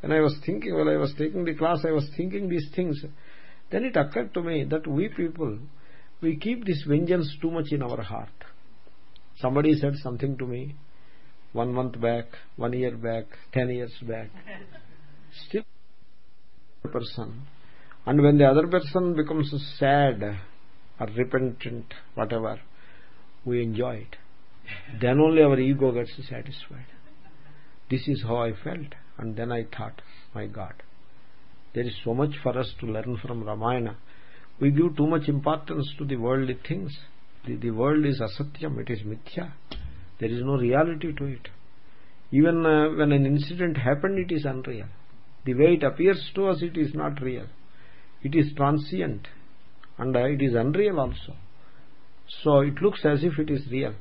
when I was thinking, while I was taking the class, I was thinking these things. Then it occurred to me that we people, we keep this vengeance too much in our heart. Somebody said something to me one month back, one year back, ten years back. Still person. And when the other person becomes sad or repentant, whatever, we enjoy it. Then only our ego gets satisfied. This is how i felt and then i thought my god there is so much for us to learn from ramayana. We give too much importance to the worldly things. The, the world is asatyam it is mithya. There is no reality to it. Even uh, when an incident happened it is unreal. The way it appears to us it is not real. It is transient and uh, it is unreal also so it looks as if it is real.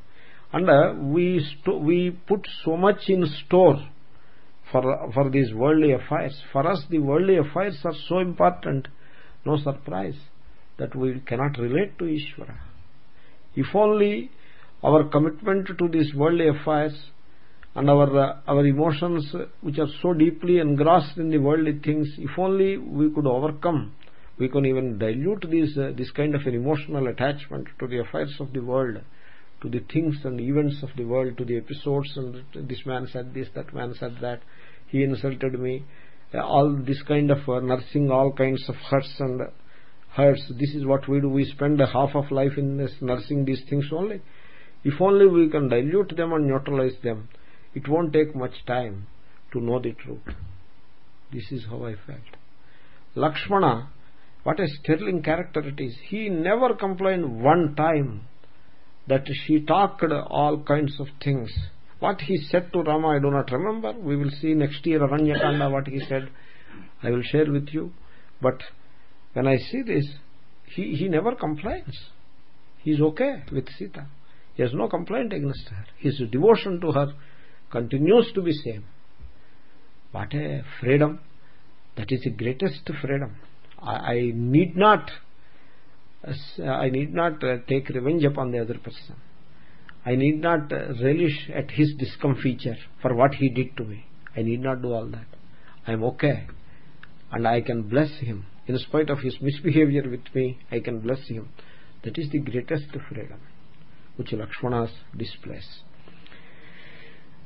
And uh, we we put so much in store for for these worldly affairs. For us the worldly affairs are so important. No surprise that we cannot relate to ishvara if only our commitment to these worldly affairs and our uh, our emotions which are so deeply engrossed in the worldly things if only we could overcome we can even dilute this uh, this kind of an emotional attachment to the affairs of the world to the things and events of the world to the episodes and this man said this that man said that. He insulted me. Uh, all this kind of uh, nursing all kinds of hurts and hurts. This is what we do. We spend half of life in this nursing these things only. If only we can dilute them and neutralize them it won't take much time to know the truth. This is how i felt. Lakshmana what a sterling character it is he never complained one time that she talked all kinds of things what he said to rama i do not remember we will see next year aranyakanda what he said i will share with you but when I see this, he, he never complains. He is okay with Sita. He has no complaint against her. His devotion to her continues to be same. What a freedom. That is the greatest freedom. I, need not I need not uh, take revenge upon the other person. I need not uh, relish at his discomfiture for what he did to me. I need not do all that. I am okay. And I can bless him in spite of his misbehavior with me I can bless him that is the greatest freedom which Lakshmana displays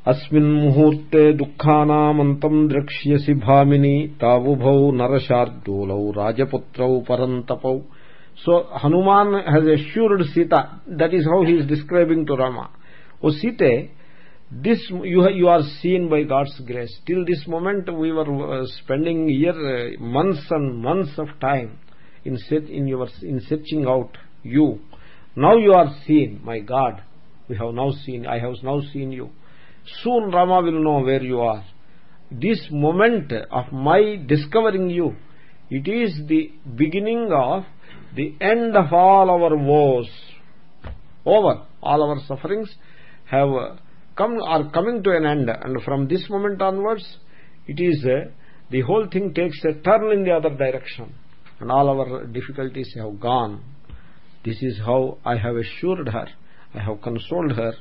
अस्हूर्ते दुखानामत द्रक्ष्यसी भामिनी, तावुभौ नरशार्दूलौ, राजपुत्रौ परंतपौ so Hanuman has assured Sita that is how he is describing to Rama ओ सीते this you you are seen by God's grace till this moment we are spending year months and months of time in in your searching out you now you are seen my God we have now seen I have now seen you soon rama will know where you are. This moment of my discovering you it is the beginning of the end of all our woes. Over. All our sufferings have uh, come are coming to an end. And from this moment onwards it is uh, the whole thing takes a turn in the other direction. And all our difficulties have gone. This is how i have assured her. I have consoled her.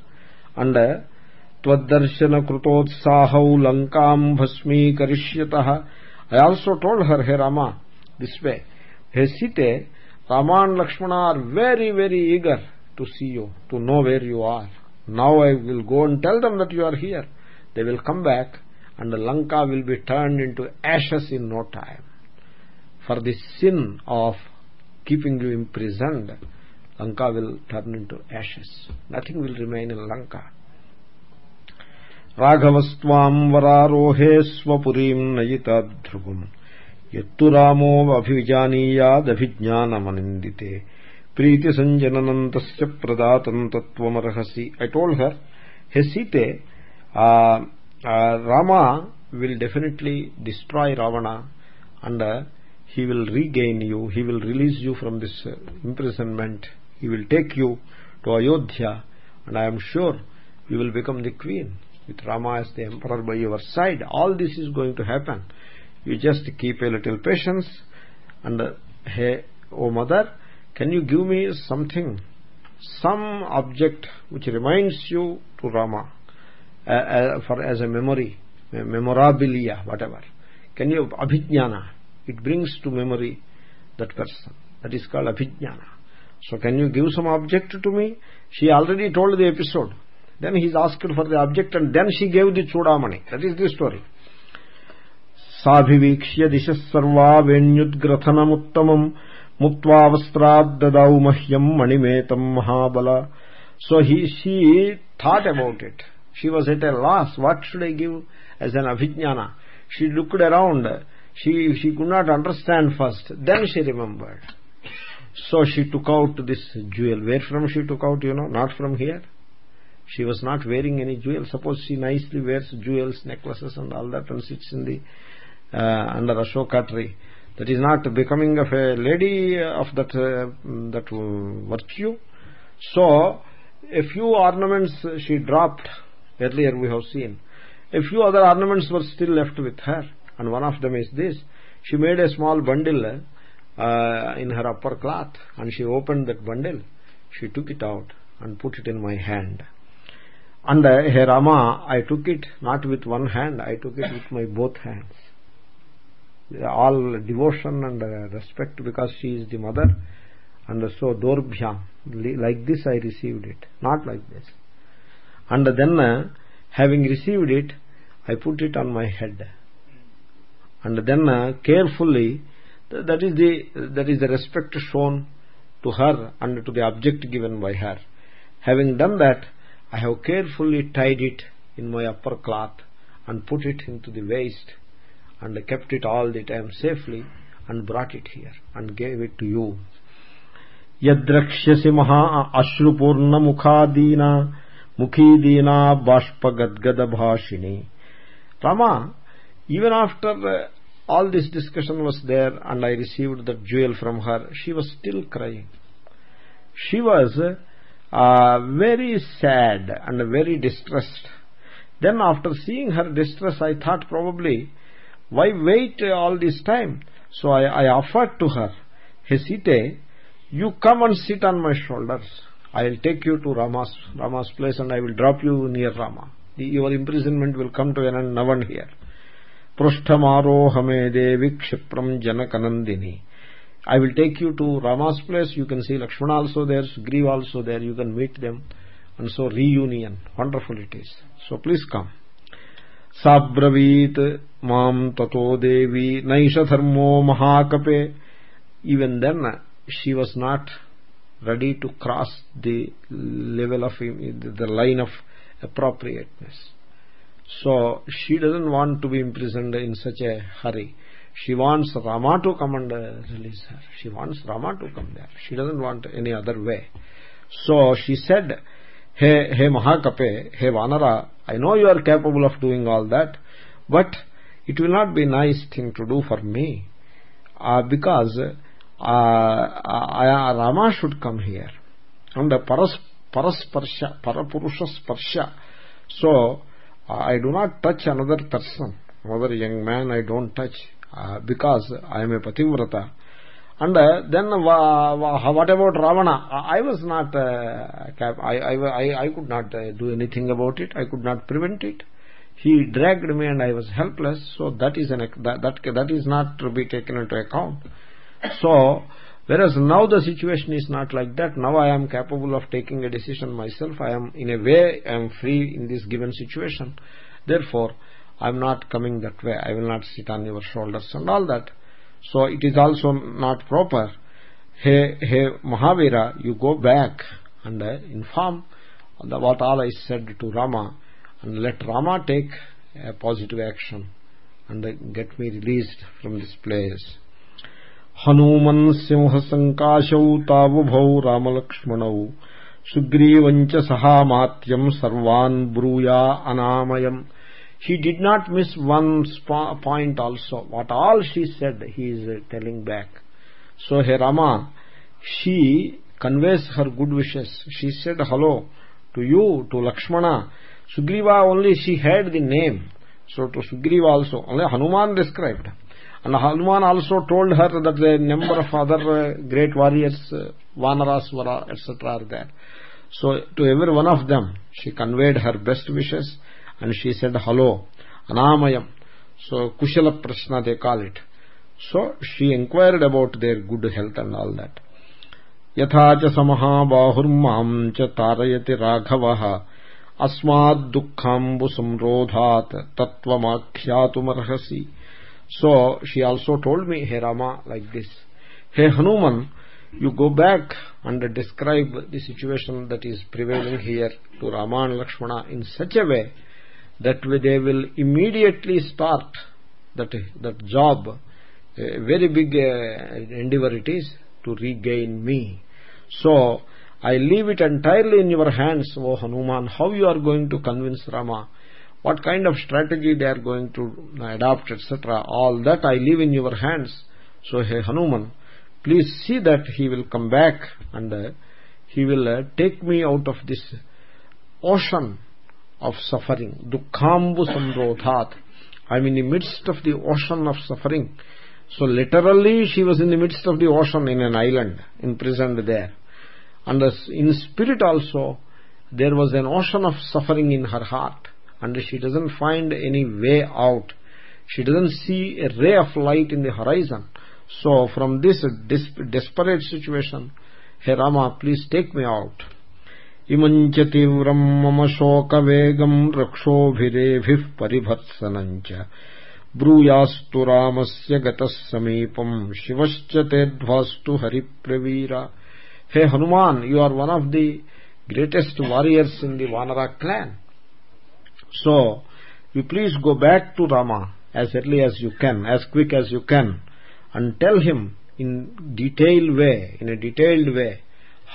And त्वदर्शन कृतोत्साह लंका भस्मी करिष्यत I also told her hey Rama this way हे सीते Rama Lakshmana are very very eager to see you to know where you are now I will go and tell them that you are here they will come back and Lanka will be turn in to ashes in no time for the sin of keeping you imprisoned lanka will turn into ashes nothing will remain in Lanka రాఘవస్వాం వరారోహే స్వపురీం నయితాధ్రువం ఎత్తు రామోవభిజానీయాదభిజ్ఞానమనిందితే ప్రీతి సంజననం తస్య ప్రదాతం తత్వమర్హసి I told her hay సీతే Rama will definitely destroy Ravana and he will regain you he will release you from this imprisonment he will take you to ayodhya and i am sure you will become the queen with Rama as the emperor by your side. All this is going to happen. You just keep a little patience and, hey, O mother, can you give me something some object which reminds you to rama uh, uh, for as a memory memorabilia whatever. Can you abhijnana? It brings to memory that person. That is called abhijnana. So can you give some object to me? She already told the episode then he is asked for the object and then she gave the chudamani that is the story साभिवीक्ष्य दिशः सर्वा वेण्युद्ग्रथनमुत्तमम् मुक्त्वावस्त्राद्ददौ मह्यम् मणिमेतम् महाबल so he she thought about it she was at a loss what should i give as an avijnana she looked around she she could not understand first then she remembered so she took out this jewel where from she took out you know not from here She was not wearing any jewel suppose she nicely wears jewels necklaces and all that and sits in the uh, under ashoka tree. That is not becoming of a lady of that uh, that virtue. So a few ornaments she dropped. Earlier we have seen. A few other ornaments were still left with her. And one of them is this. She made a small bundle uh, in her upper cloth. And she opened that bundle. She took it out and put it in my hand and uh, hey rama i took it not with one hand i took it with my both hands. All devotion and uh, respect because she is the mother. And so dorbhyam like this i received it not like this. And then uh, having received it i put it on my head. And then carefully that is the that is the respect shown to her and to the object given by her. Having done that i have carefully tied it in my upper cloth and put it into the waist and kept it all the time safely and brought it here and gave it to you. Ashrupurna mukhadina mukhidina bashpagadgada bhashini rama even after uh, all this discussion was there and i received that jewel from her she was still crying. She was uh, very sad and very distressed. Then after seeing her distress i thought probably why wait all this time? So i, I offered to her. Hesite you come and sit on my shoulders. I will take you to rama's rama's place and i will drop you near rama. Your imprisonment will come to an end now and here. Prushthamarohame devi kshipram janakanandini i will take you to rama's place. You can see lakshmana also there sugriva also there. You can meet them. And so reunion. Wonderful it is. So please come. Sabravit mam tato devi naisha dharmo mahakape. Even then she was not ready to cross the level of the line of appropriateness. So she doesn't want to be imprisoned in such a hurry she wants rama to come and uh, release her. She wants rama to come there. She doesn't want any other way. So she said hey hey mahakape hey vanara i know you are capable of doing all that but it will not be a nice thing to do for me uh, because uh, uh, rama should come here. And the paras parasparsha parapurusha sparsha so I do not touch another person, another young man I don't touch uh, because I am a pativrata. And uh, then uh, what about Ravana? I was not, uh, I, I, I, could not uh, do anything about it. I could not prevent it. He dragged me and I was helpless. So that is, an, that, that, that is not to be taken into account. So, whereas now the situation is not like that. Now I am capable of taking a decision myself. I am, in a way, I am free in this given situation. Therefore, I am not coming that way. I will not sit on your shoulders and all that. So it is also not proper. Hey, hey Mahavira, you go back and uh, inform what all I said to Rama and let Rama take a positive action and uh, get me released from this place. हनूमन् सिंहसङ्काशौ तावुभौ रामलक्ष्मणौ सुग्रीवञ्च सहामात्यम् सर्वान् ब्रूया अनामयम् he did not miss one point also. What all she said he is telling back. So hey rama she conveys her good wishes. She said hello to you to lakshmana. Sugriva only she had the name. So to sugriva also. Only hanuman described. And hanuman also told her that the number of other uh, great warriors uh, vanaras etc are there. So to every one of them she conveyed her best wishes and she said hello anamayam so kushala prashna they call it so she inquired about their good health and all that यथा च समहाबाहुर्माम् च तारयति राघवः अस्मात् दुःखाम्बुसंरोधात् तत्त्वमाख्यातुमर्हसि so she also told me hey rama like this hey hanuman you go back and describe the situation that is prevailing here to Rama and Lakshmana in such a way that way they will immediately start that, that job, a very big uh, endeavor it is to regain me. So, I leave it entirely in your hands, O Hanuman, how you are going to convince Rama, what kind of strategy they are going to adopt, etc. All that I leave in your hands. So, hey Hanuman, please see that he will come back and uh, he will uh, take me out of this ocean of suffering. Dukkhambu samrodhat. I am in the midst of the ocean of suffering. So literally she was in the midst of the ocean in an island, imprisoned there and in spirit also there was an ocean of suffering in her heart and she doesn't find any way out she doesn't see a ray of light in the horizon so from this desperate situation hey rama please take me out इमं तीव्र मम शोक वेगम रक्षोभिरे परिभत्सन ब्रूयास्तु राम से गत समीपम शिवश्च तेध्वास्तु हरिप्रवीरा। हे Hanuman you are one of the greatest warriors in the vanara clan so you please go back to Rama as early as you can as quick as you can and tell him in detailed way in a detailed way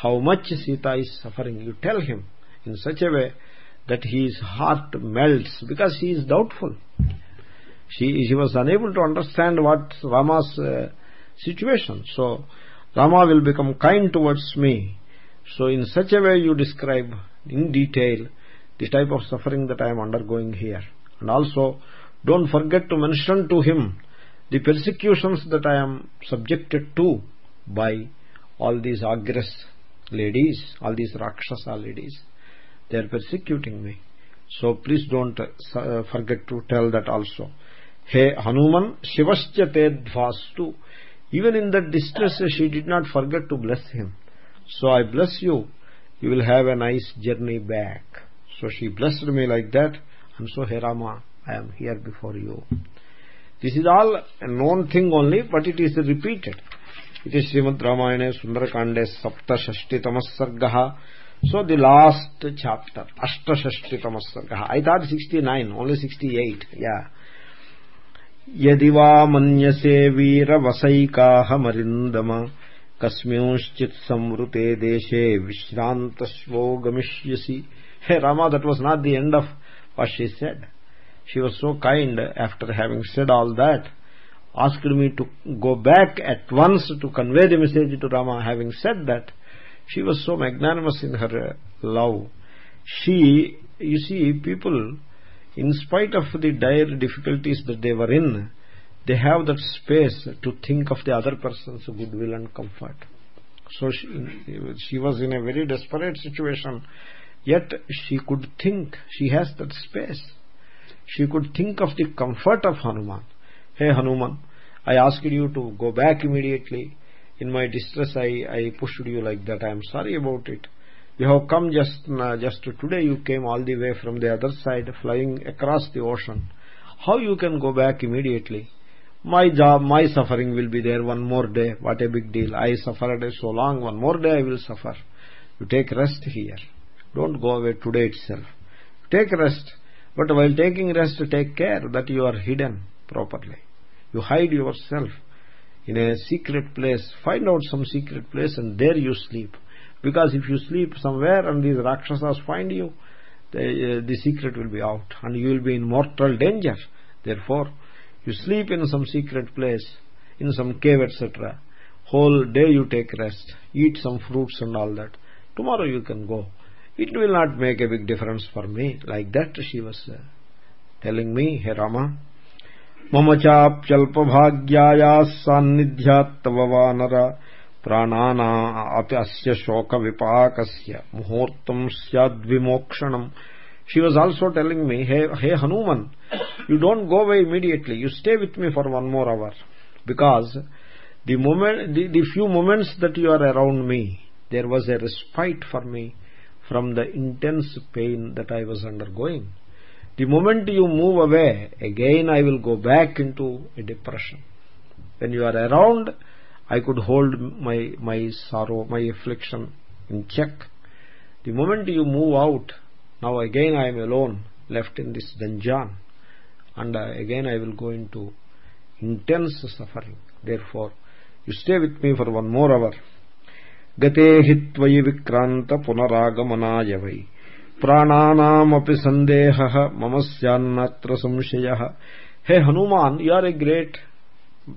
how much sita is suffering you tell him in such a way that his heart melts because he is doubtful she she was unable to understand what rama's uh, situation so Rama will become kind towards me. So in such a way you describe in detail the type of suffering that I am undergoing here. And also don't forget to mention to him the persecutions that I am subjected to by all these aggress ladies, all these Rakshasa ladies. They are persecuting me. So please don't uh, forget to tell that also. Hey Hanuman, Shivascha te dvastu even in that distress, she did not forget to bless him. So I bless you. You will have a nice journey back. So she blessed me like that. And so, Herama, I am here before you. This is all a known thing only, but it is repeated. इति श्रीमद्रामायणे सुन्दरकाण्डे सप्तषष्टितमः सर्गः। सो the last chapter अष्टष्टीतम सर्ग। I that sixty nine only sixty eight या यदि वा मन्यसे वीरवसैकाहमरिन्दम कस्मिंश्चित संवृते देशे विश्रांत स्वो गमिष्यसि हे Rama that was not the end of what she said she was so kind after having said all that asked me to go back at once to convey the message to rama. Having said that she was so magnanimous in her uh, love. She you see people in spite of the dire difficulties that they were in they have that space to think of the other person's goodwill and comfort. So she, she was in a very desperate situation. Yet she could think she has that space. She could think of the comfort of hanuman hey hanuman i asked you to go back immediately. In my distress i i pushed you like that. I am sorry about it. You have come just uh, just today. You came all the way from the other side flying across the ocean. How you can go back immediately? My job my suffering will be there one more day. What a big deal. I suffered so long. One more day i will suffer. You take rest here. Don't go away today itself. Take rest. But while taking rest take care that you are hidden properly. You hide yourself in a secret place. Find out some secret place and there you sleep. Because if you sleep somewhere and these rakshasas find you the, uh, the secret will be out and you will be in mortal danger. Therefore you sleep in some secret place in some cave etc whole day you take rest eat some fruits and all that. Tomorrow you can go. It will not make a big difference for me. Like that she was uh, telling me hey rama mama chapyalpabhagyaya sannidhyat tava vanara प्राणाना अस्य शोकविपाकस्य मुहूर्तं स्याद्विमोक्षणम् she was also telling me hey hey hanuman you don't go away immediately you stay with me for one more hour because the moment the, the few moments that you are around me there was a respite for me from the intense pain that i was undergoing the moment you move away again i will go back into a depression. When you are around i could hold my my sorrow my affliction in check. The moment you move out now again i am alone left in this dungeon. And uh, again i will go into intense suffering. Therefore you stay with me for one more hour. Tvayi vikranta punaragamanaaya vai prananaamapi sandehah mamasyanatra samshayah hey hanuman you are a great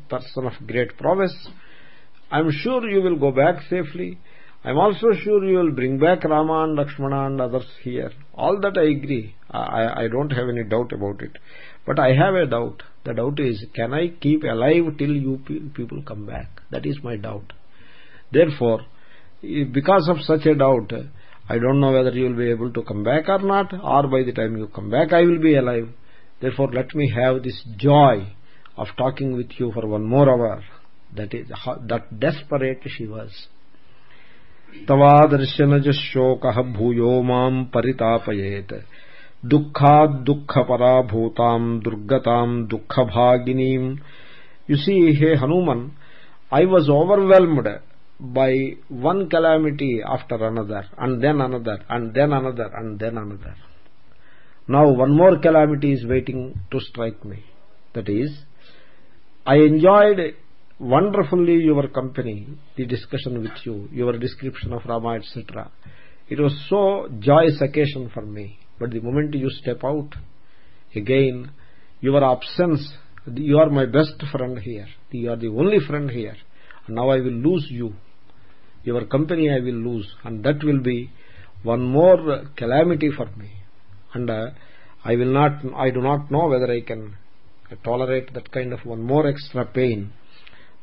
person of great prowess. I am sure you will go back safely. I am also sure you will bring back rama and lakshmana and others here. All that i agree. I i don't have any doubt about it. But i have a doubt. The doubt is can i keep alive till you people come back? That is my doubt. Therefore because of such a doubt i don't know whether you will be able to come back or not or by the time you come back i will be alive therefore let me have this joy of talking with you for one more hour that is that desperate she was तवादर्शनज शोक भूयो मां परितापयेत दुःखाद्दुःखपराभूताम् दुर्गताम् दुःखभागिनीम् you see hey hanuman i was overwhelmed by one calamity after another and then another and then another and then another. Now one more calamity is waiting to strike me. That is i enjoyed wonderfully your company the discussion with you your description of rama etc it was so joyous occasion for me. But the moment you step out again your absence you are my best friend here. You are the only friend here. And now i will lose you your company i will lose and that will be one more calamity for me. And uh, i will not i do not know whether i can tolerate that kind of one more extra pain.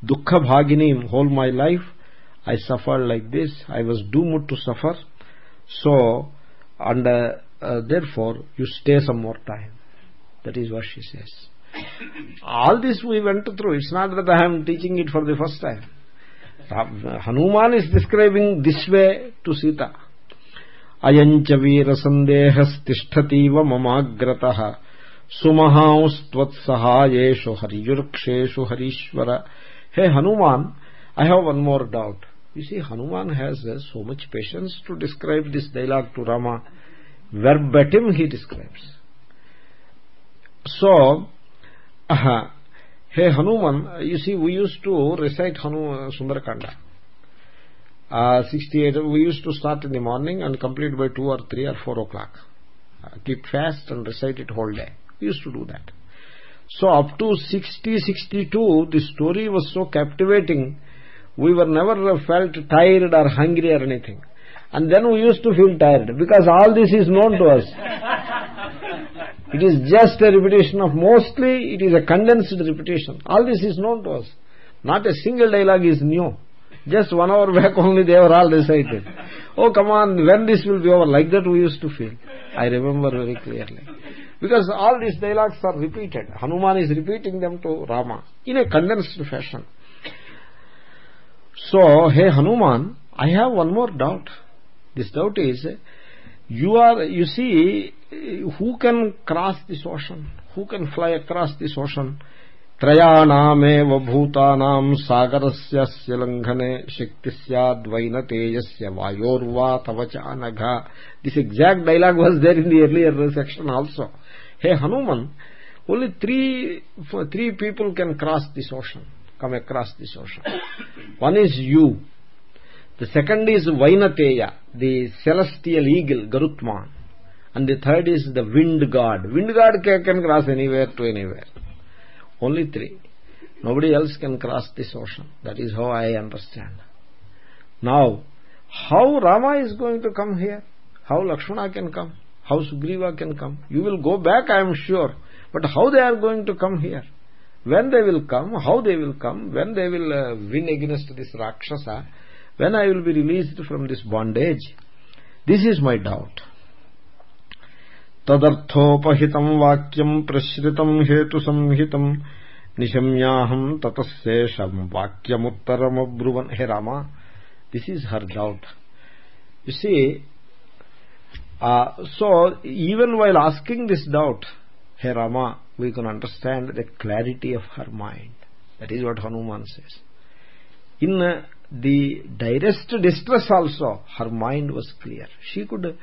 Dukkha bhaginim whole my life i suffered like this. I was doomed to suffer. So and uh, uh, therefore you stay some more time. That is what she says. All this we went through. It's not that i am teaching it for the first time hanuman is describing this way to sita अयम् च वीरसन्देहस्तिष्ठतीव ममाग्रतः सुमहांस्त्वत्सहायेषु हरिजुर्क्षेषु Harishwar Hey Hanuman, I have one more doubt. You see, Hanuman has uh, so much patience to describe this dialogue to Rama. Verbatim he describes. So, uh, hey hanuman you see we used to recite hanu sundarakanda. Uh, 68 we used to start in the morning and complete by 2 or 3 or 4 o'clock. Uh, keep fast and recite it whole day. We used to do that. So up to 60 62 the story was so captivating we were never felt tired or hungry or anything. And then we used to feel tired because all this is known to us it is just a repetition of mostly it is a condensed repetition. All this is known to us. Not a single dialogue is new. Just one hour back only they were all recited. Oh come on when this will be over? Like that we used to feel. I remember very clearly. Because all these dialogues are repeated. Hanuman is repeating them to rama in a condensed fashion. So hey hanuman i have one more doubt. This doubt is you are you see who can cross this ocean who can fly across this ocean त्रयाणामेव भूतानाम् सागरस्य लङ्घने शक्ति स्याद्वैनतेयस्य वायोर्वा तव च Anagha this exact dialogue was there in the earlier section also hey hanuman only three three people can cross this ocean come across this ocean one is you the second is Vainateya, the celestial eagle, Garutman. And the third is the wind god. Wind god can cross anywhere to anywhere. Only three. Nobody else can cross this ocean. That is how I understand. Now, how Rama is going to come here? How Lakshmana can come? How Sugriva can come? You will go back, I am sure. But how they are going to come here? When they will come, how they will come, when they will uh, win against this Rakshasa, when I will be released from this bondage this is my doubt तदर्थोपहितं वाक्यं प्रश्रितं हेतुसंहितं निशम्याहं ततस्येषं वाक्यमुत्तरमब्रुवन् हे Rama this is her doubt you see uh, so even while asking this doubt hey rama we can understand the clarity of her mind that is what hanuman says in the direst distress also her mind was clear. She could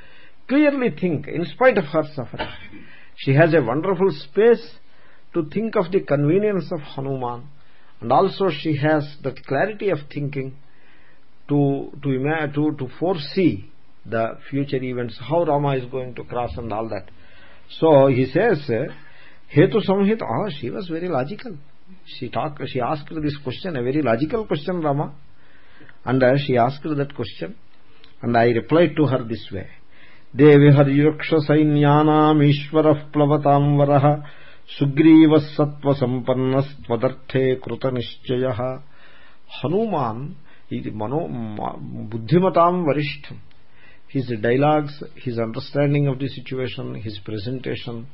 clearly think in spite of her suffering. She has a wonderful space to think of the convenience of hanuman. And also she has that clarity of thinking to to to to foresee the future events how rama is going to cross and all that. So he says hetu samhit ah she was very logical. She talked she asked this question a very logical question rama and uh, she asked that question and i replied to her this way devi haryaksha sainyanam ishvarah plavatam varah Sugriva सत्व संपन्न स्वदर्थे कृत निश्चय हनुमान मनो बुद्धिमताम वरिष्ठ his dialogues his understanding of the situation his presentation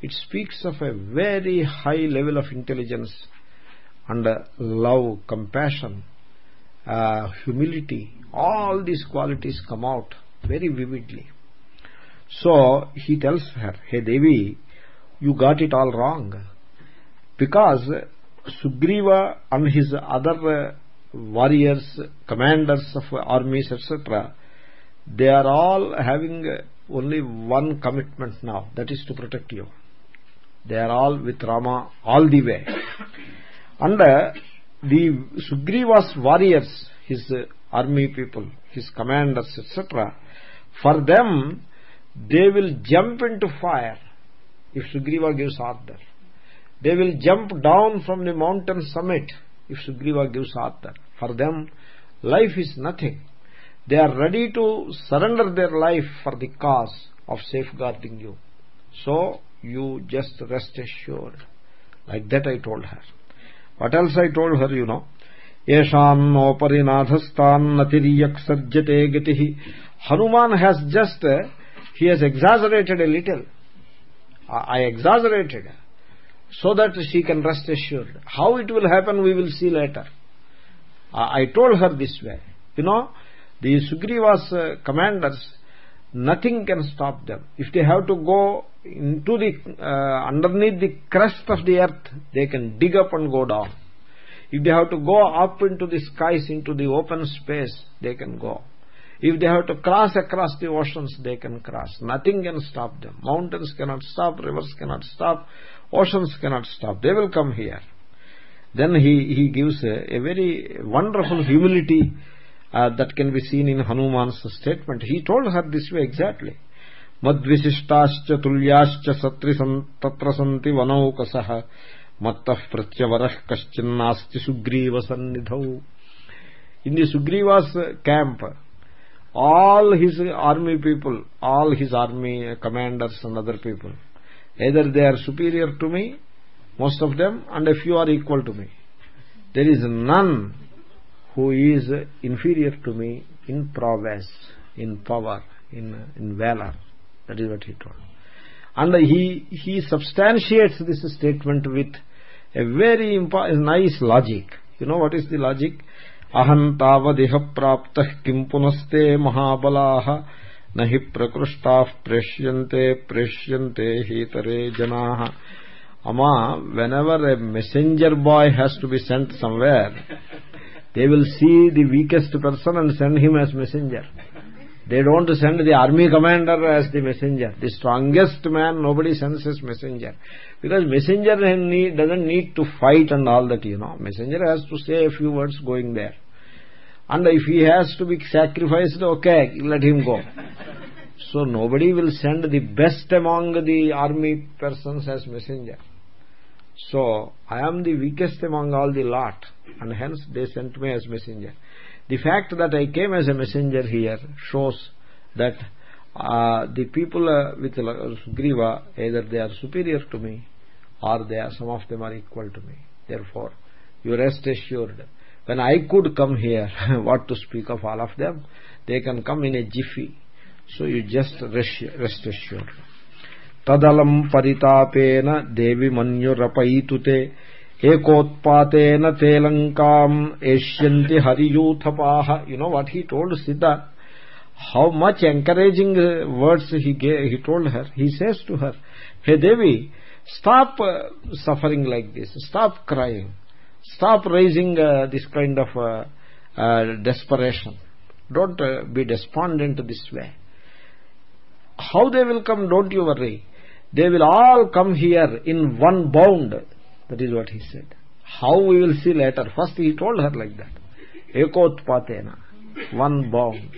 it speaks of a very high level of intelligence and love compassion uh, humility all these qualities come out very vividly. So he tells her hey devi you got it all wrong. Because Sugriva and his other warriors commanders of armies etc they are all having only one commitment now that is to protect you. They are all with Rama all the way. And the Sugriva's warriors his uh, army people his commanders etc for them they will jump into fire if Sugriva gives order. They will jump down from the mountain summit if Sugriva gives order. For them, life is nothing. They are ready to surrender their life for the cause of safeguarding you. So, you just rest assured. Like that I told her what else i told her you know yesham oparinathastan natiriyak sajjate gatihi hanuman has just uh, he has exaggerated a little. I exaggerated so that she can rest assured. How it will happen we will see later. I told her this way. You know the sugriva's uh, commanders nothing can stop them. If they have to go into the, uh, underneath the crust of the earth, they can dig up and go down. If they have to go up into the skies, into the open space, they can go. If they have to cross across the oceans, they can cross. Nothing can stop them. Mountains cannot stop, rivers cannot stop, oceans cannot stop. They will come here. Then he, he gives a, a very wonderful humility uh, that can be seen in Hanuman's statement. He told her this way exactly. मद्विशिष्टाश्च तुल्याश्च सत्रि तत्र सन्ति वनौकसः मत्तः प्रत्यवरः कश्चिन्नास्ति Sugriva सन्निधौ In the Sugriva's camp, all his army people all his army commanders and other people either they are superior to me most of them and a few are equal to me there is none who is inferior to me in prowess in power in in valor That is what he told. And he, he substantiates this statement with a very nice logic. You know what is the logic? Aham tavadiha praptah kim punaste mahabalaha nahi prakrushtaah preshyante preshyante hitare janaah. Ama, whenever a messenger boy has to be sent somewhere, they will see the weakest person and send him as messenger they don't send the army commander as the messenger. The strongest man nobody sends as messenger. Because messenger doesn't need to fight and all that you know. Messenger has to say a few words going there. And if he has to be sacrificed okay let him go. So nobody will send the best among the army persons as messenger. So i am the weakest among all the lot and hence they sent me as messenger the fact that I came as a messenger here shows that uh, the people uh, with Sugriva, either they are superior to me or they are, some of them are equal to me. Therefore, you rest assured, when I could come here, what to speak of all of them, they can come in a jiffy. So you just rest, assured. Tadalam paritapena devi manyurapayitute ekotpaten telankam esyanti hariyuthapaha you know what he told sita how much encouraging words he gave he told her. He says to her hey devi stop uh, suffering like this. Stop crying. Stop raising uh, this kind of uh, uh, desperation. Don't uh, be despondent this way. How they will come don't you worry. They will all come here in one bound that is what he said. How we will see later? First he told her like that. Ekotpatena. One bound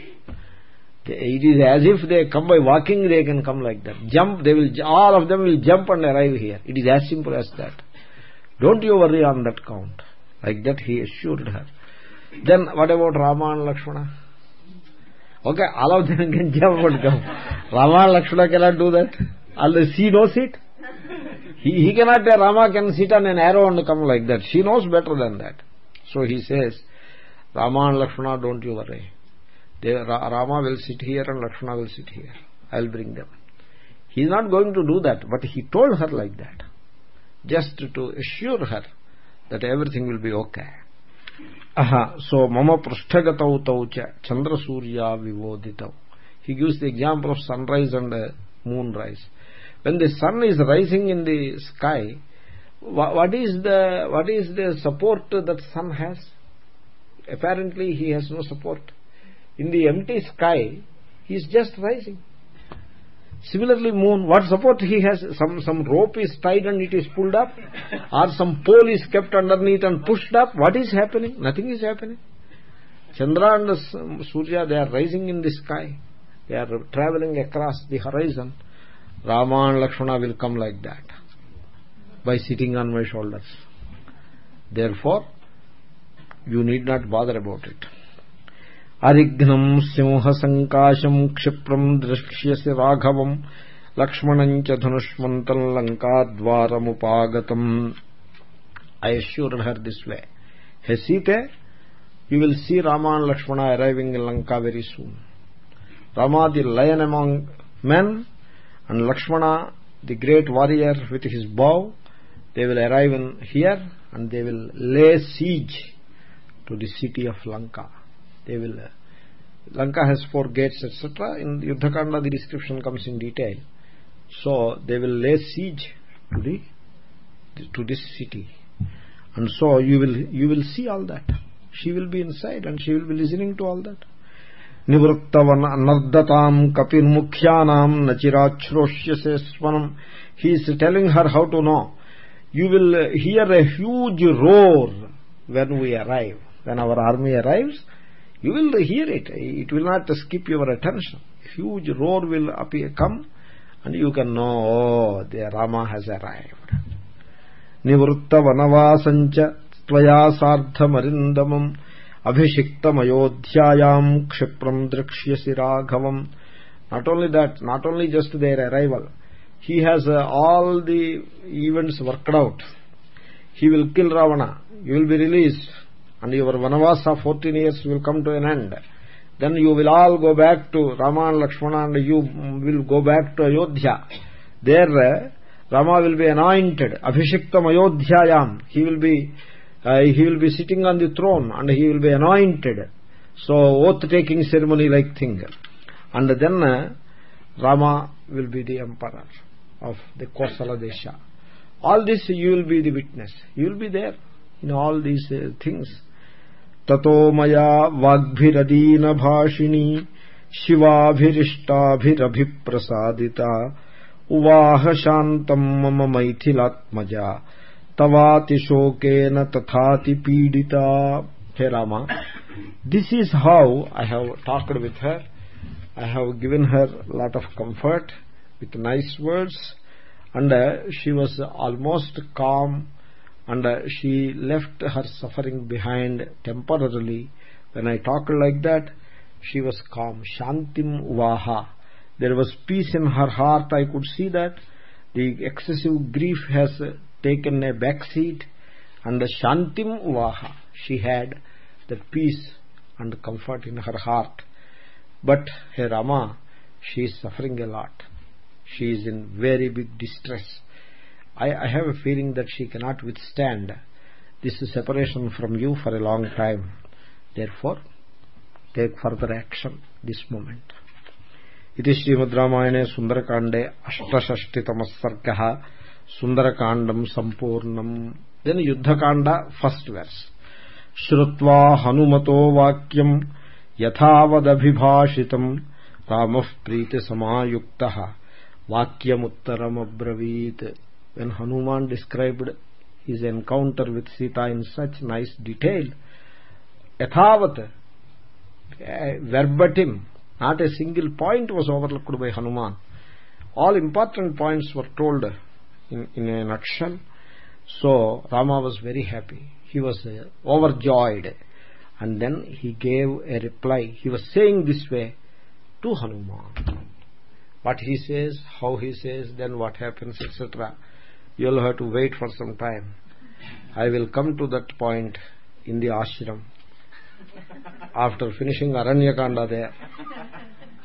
it is as if they come by walking they can come like that. Jump they will all of them will jump and arrive here. It is as simple as that. Don't you worry on that count. Like that he assured her. Then what about rama and lakshmana? Okay all of them can jump and rama and lakshmana cannot do that. Unless he knows it he, he cannot rama can sit on an arrow and come like that she knows better than that so he says rama and lakshmana don't you worry they, Rama will sit here and Lakshmana will sit here. I will bring them. He is not going to do that, but he told her like that, just to assure her that everything will be okay. Aha, so mama prashthagatau tau cha chandra surya vivoditau. He gives the example of sunrise and uh, moonrise. When the sun is rising in the sky, what is the what is the support that sun has? Apparently, he has no support. In the empty sky he is just rising. Similarly moon what support he has? Some some rope is tied and it is pulled up or some pole is kept underneath and pushed up. What is happening? Nothing is happening. Chandra and surya they are rising in the sky. They are traveling across the horizon rama and lakshmana will come like that by sitting on my shoulders therefore you need not bother about it అరిఘ్నం సింహసంకాశం క్షిప్రం ద్రక్ష్యసి రాఘవం లక్ష్మణం చ ధనుష్మంతం లంకాద్వారముపాగతం I assured her this way hey సీతే you will see Rama and Lakshmana arriving in Lanka very soon. Rama the lion among men and Lakshmana the great warrior with his bow they will arrive in here and they will lay siege to the city of Lanka. They will uh, lanka has four gates etc in yuddhakanda the description comes in detail. So they will lay siege to the to this city. And so you will you will see all that. She will be inside and she will be listening to all that he is telling her how to know. you will hear a huge roar when we arrive. When our army arrives you will hear it. It will not skip your attention. Huge roar will appear come and you can know oh the rama has arrived. Nivruttavanavasancha tvaya sardhamarindamam abhishiktam ayodhyayam kshipram drikshyasi not only that not only just their arrival he has uh, all the events worked out. He will kill ravana you will be released and your vanavasa 14 years will come to an end. Then you will all go back to rama and lakshmana and you will go back to ayodhya. There uh, rama will be anointed abhishiktam ayodhyayam he will be uh, he will be sitting on the throne and he will be anointed so oath taking ceremony like thing and then uh, rama will be the emperor of the kosala desha all this you will be the witness you will be there in all these uh, things ततो मया वाग्भिरदीनभाषिणी शिवाभिरिष्टाभिरभिप्रसादिता उवाह शान्तम् मम मैथिलात्मजा तवातिशोकेन तथातिपीडिता हे Rama this is how I have talked with her I have given her a lot of comfort with nice words and uh, she was almost calm and uh, she left her suffering behind temporarily when i talked like that she was calm shantim vaha there was peace in her heart i could see that the excessive grief has taken a back seat and shantim vaha she had that peace and comfort in her heart. But her rama she is suffering a lot. She is in very big distress. I i have a feeling that she cannot withstand this separation from you for a long time. Therefore take further action this moment. इति श्रीमद्रामायणे सुन्दरकाण्डे अष्टषष्टितमः सर्गः सुन्दरकाण्डम् सम्पूर्णम् then युद्धकाण्ड first verse श्रुत्वा हनुमतो वाक्यम् यथावदभिभाषितम् रामः प्रीतिसमायुक्तः वाक्यमुत्तरमब्रवीत् when Hanuman described his encounter with sita in such nice detail yathavat eh, verbatim not a single point was overlooked by hanuman. All important points were told in, in a nutshell. So rama was very happy. He was uh, overjoyed. And then he gave a reply. He was saying this way to hanuman. What he says how he says then what happens etc you will have to wait for some time. I will come to that point in the ashram. After finishing aranyakanda there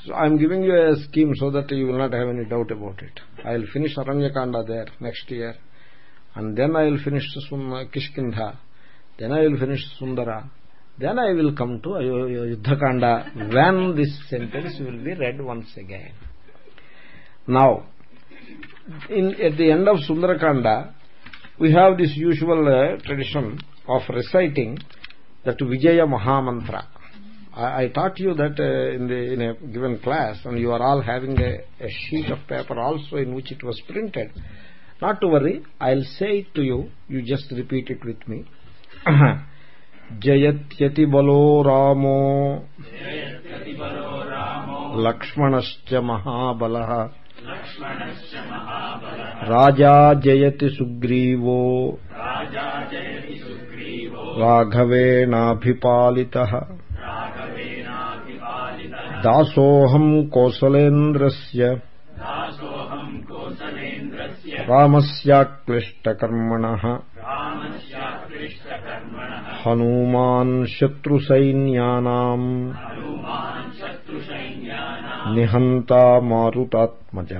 so i am giving you a scheme so that you will not have any doubt about it. I will finish aranyakanda there next year and then i will finish kishkindha then i will finish sundara then i will come to yuddhakanda when this sentence will be read once again. Now in, at the end of Sundarakanda, we have this usual uh, tradition of reciting that Vijaya Mahamantra. I, I taught you that uh, in, the, in a given class and you are all having a, a sheet of paper also in which it was printed. Not to worry, I'll say it to you, you just repeat it with me. जयत्यति बलो रामो लक्ष्मणश्च महाबलः राजा जयति सुग्रीवो राघवेणाभिपालितः దాసోహం కోసలేంద్రస్య. రామస్యాక్లిష్టకర్మణ. హనుమాన్ శత్రుసైన్యానా. నిహంతా మారుతాత్మజ.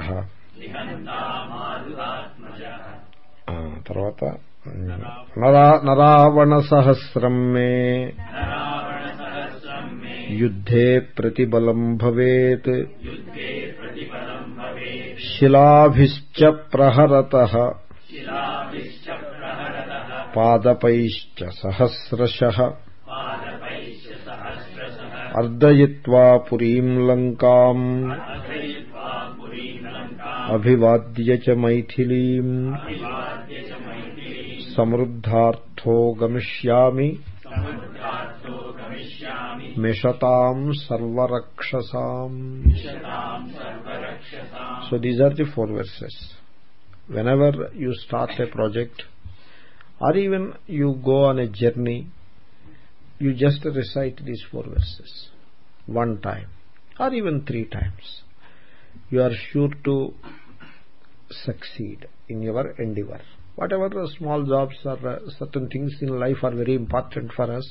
తర్వాత నరావణ సహస్రం మే युद्धे प्रतिबलम् भवेत्। शिलाभिश्च प्रहरतः। पादपैश्च सहस्रशः। अर्दयित्वा पुरीम् लङ्काम्। अभिवाद्य च मैथिलीम्। समृद्धार्थो गमिष्यामि। Meshataam Sarvarakshasam. So these are the four verses. Whenever you start a project or even you go on a journey, you just recite these four verses one time or even three times. You are sure to succeed in your endeavor. Whatever small jobs or uh, certain things in life are very important for us,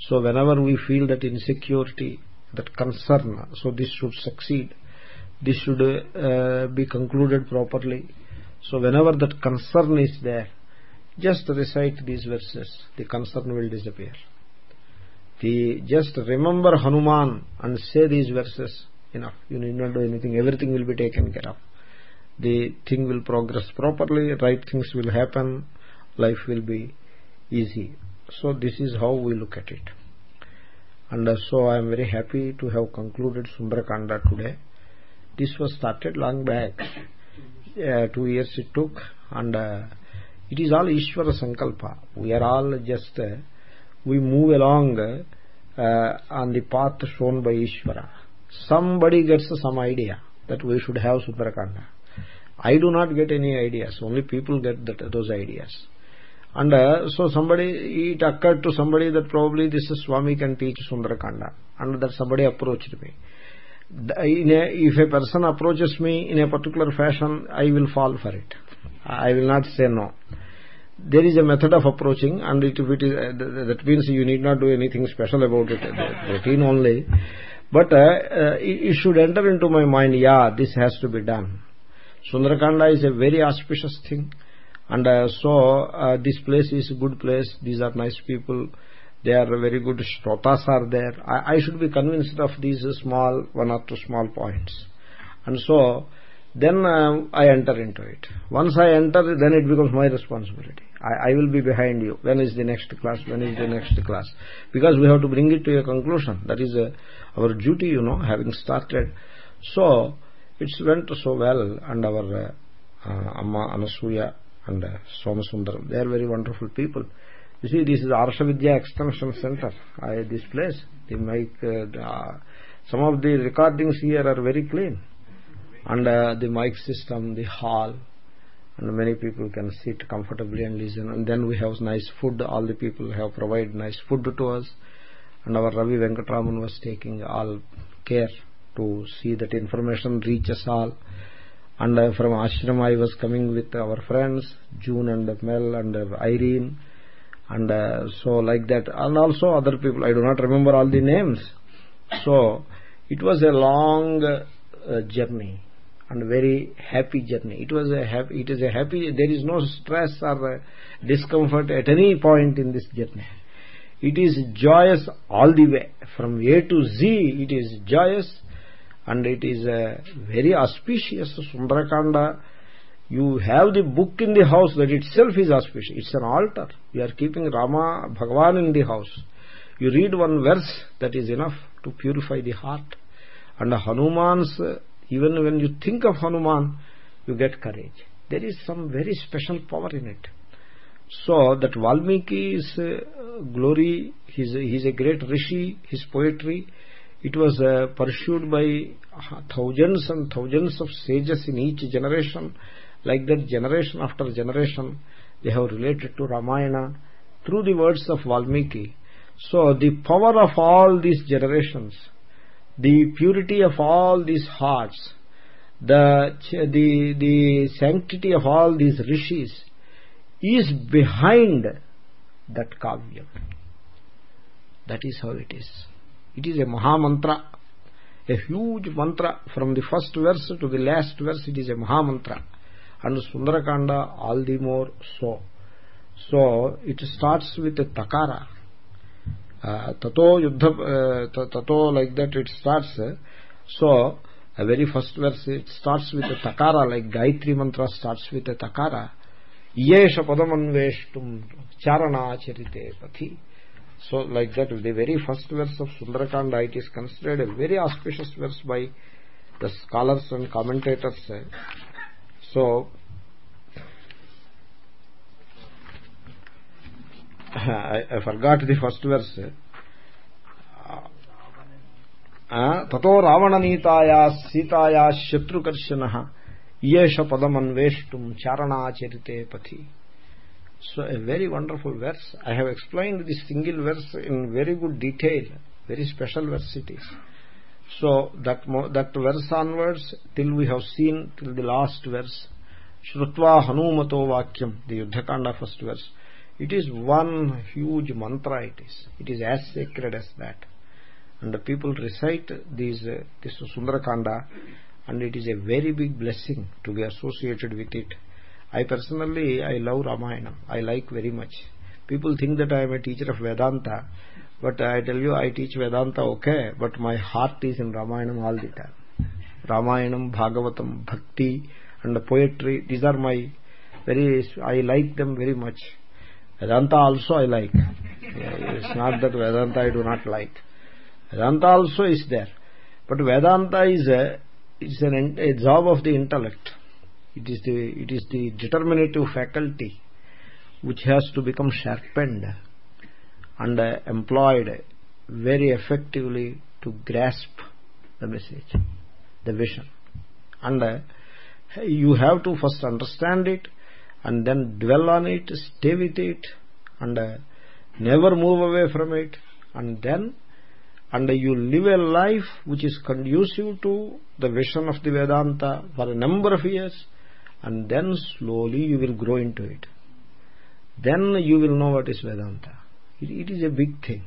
so whenever we feel that insecurity that concern so this should succeed. This should uh, be concluded properly. So whenever that concern is there just recite these verses. The concern will disappear. The just remember hanuman and say these verses. Enough. You need not do anything. Everything will be taken care of. The thing will progress properly. Right things will happen. Life will be easy so this is how we look at it. And uh, so i am very happy to have concluded sundarakanda today. This was started long back uh, two years it took and uh, it is all ishvara sankalpa. We are all just uh, we move along uh, on the path shown by ishvara somebody gets some idea that we should have sundarakanda i do not get any ideas. Only people get that, those ideas and uh, so somebody it occurred to somebody that probably this is swami can teach sundarakanda and that somebody approached me. A, if a person approaches me in a particular fashion i will fall for it. I will not say no. There is a method of approaching and it, it is uh, that means you need not do anything special about it routine only. But uh, uh, it, it should enter into my mind yeah this has to be done. Sundarakanda is a very auspicious thing and uh, so uh, this place is a good place. These are nice people. They are very good. Shrotas are there. I, I should be convinced of these small one or two small points. And so then uh, I enter into it. Once I enter then it becomes my responsibility. I, I will be behind you. When is the next class? When is the next class? Because we have to bring it to a conclusion. That is uh, our duty you know having started. So it went so well. And our uh, uh, Amma Anasuya and uh, they are very wonderful people. You see this is Arsha Vidya Extension Center I, this place. The mic uh, uh, some of the recordings here are very clean. And uh, the mic system the hall and many people can sit comfortably and listen. And then we have nice food. All the people have provided nice food to us. And our Ravi Venkatraman was taking all care to see that information reaches all and from ashram I was coming with our friends June and Mel and Irene. And uh, so like that. And also other people I do not remember all the names. So it was a long uh, journey and very happy journey. It was a happy it is a happy there is no stress or uh, discomfort at any point in this journey. It is joyous all the way. From a to z it is joyous and it is a very auspicious sundarakanda you have the book in the house that itself is auspicious. It's an altar. You are keeping rama bhagavan in the house. You read one verse that is enough to purify the heart. And hanuman's even when you think of Hanuman you get courage. There is some very special power in it. So that Valmiki's uh, glory he's a, he's a great rishi his poetry it was uh, pursued by thousands and thousands of sages in each generation. Like that generation after generation they have related to Ramayana through the words of Valmiki. So the power of all these generations the purity of all these hearts the the the sanctity of all these rishis is behind that kavya. That is how it is it is a maha mantra. A huge mantra from the first verse to the last verse it is a maha mantra. And sundarakanda all the more so. So it starts with a takara. Uh, tato yuddha uh, like that it starts. So a very first verse it starts with a takara like gayatri mantra starts with a takara. Yesha padamanveshtum charana so like that the very first verse of sundarakanda it is considered a very auspicious verse by the scholars and commentators so I, I forgot the first verse ततो रावणनीताया सीताया शत्रुकर्शन येष पदमन्वेष्टुम चारणाचरिते पथि so a very wonderful verse. I have explained this single verse in very good detail very special verse it is. So that that verse onwards till we have seen till the last verse shrutva hanumato vakyam the yuddhakanda first verse. It is one huge mantra it is. It is as sacred as that. And the people recite these this sundarakanda and it is a very big blessing to be associated with it i personally i love ramayana i like very much people think that i am a teacher of vedanta but i tell you i teach vedanta okay but my heart is in ramayana all the time ramayana bhagavatam bhakti and the poetry these are my very i like them very much Vedanta also I like. It's not that Vedanta I do not like. Vedanta also is there. But Vedanta is a, is an, a job of the intellect. It is the, it is the determinative faculty which has to become sharpened and employed very effectively to grasp the message, the vision. And you have to first understand it and then dwell on it stay with it and never move away from it and then and you live a life which is conducive to the vision of the Vedanta for a number of years and then slowly you will grow into it. Then you will know what is Vedanta. It, it is a big thing.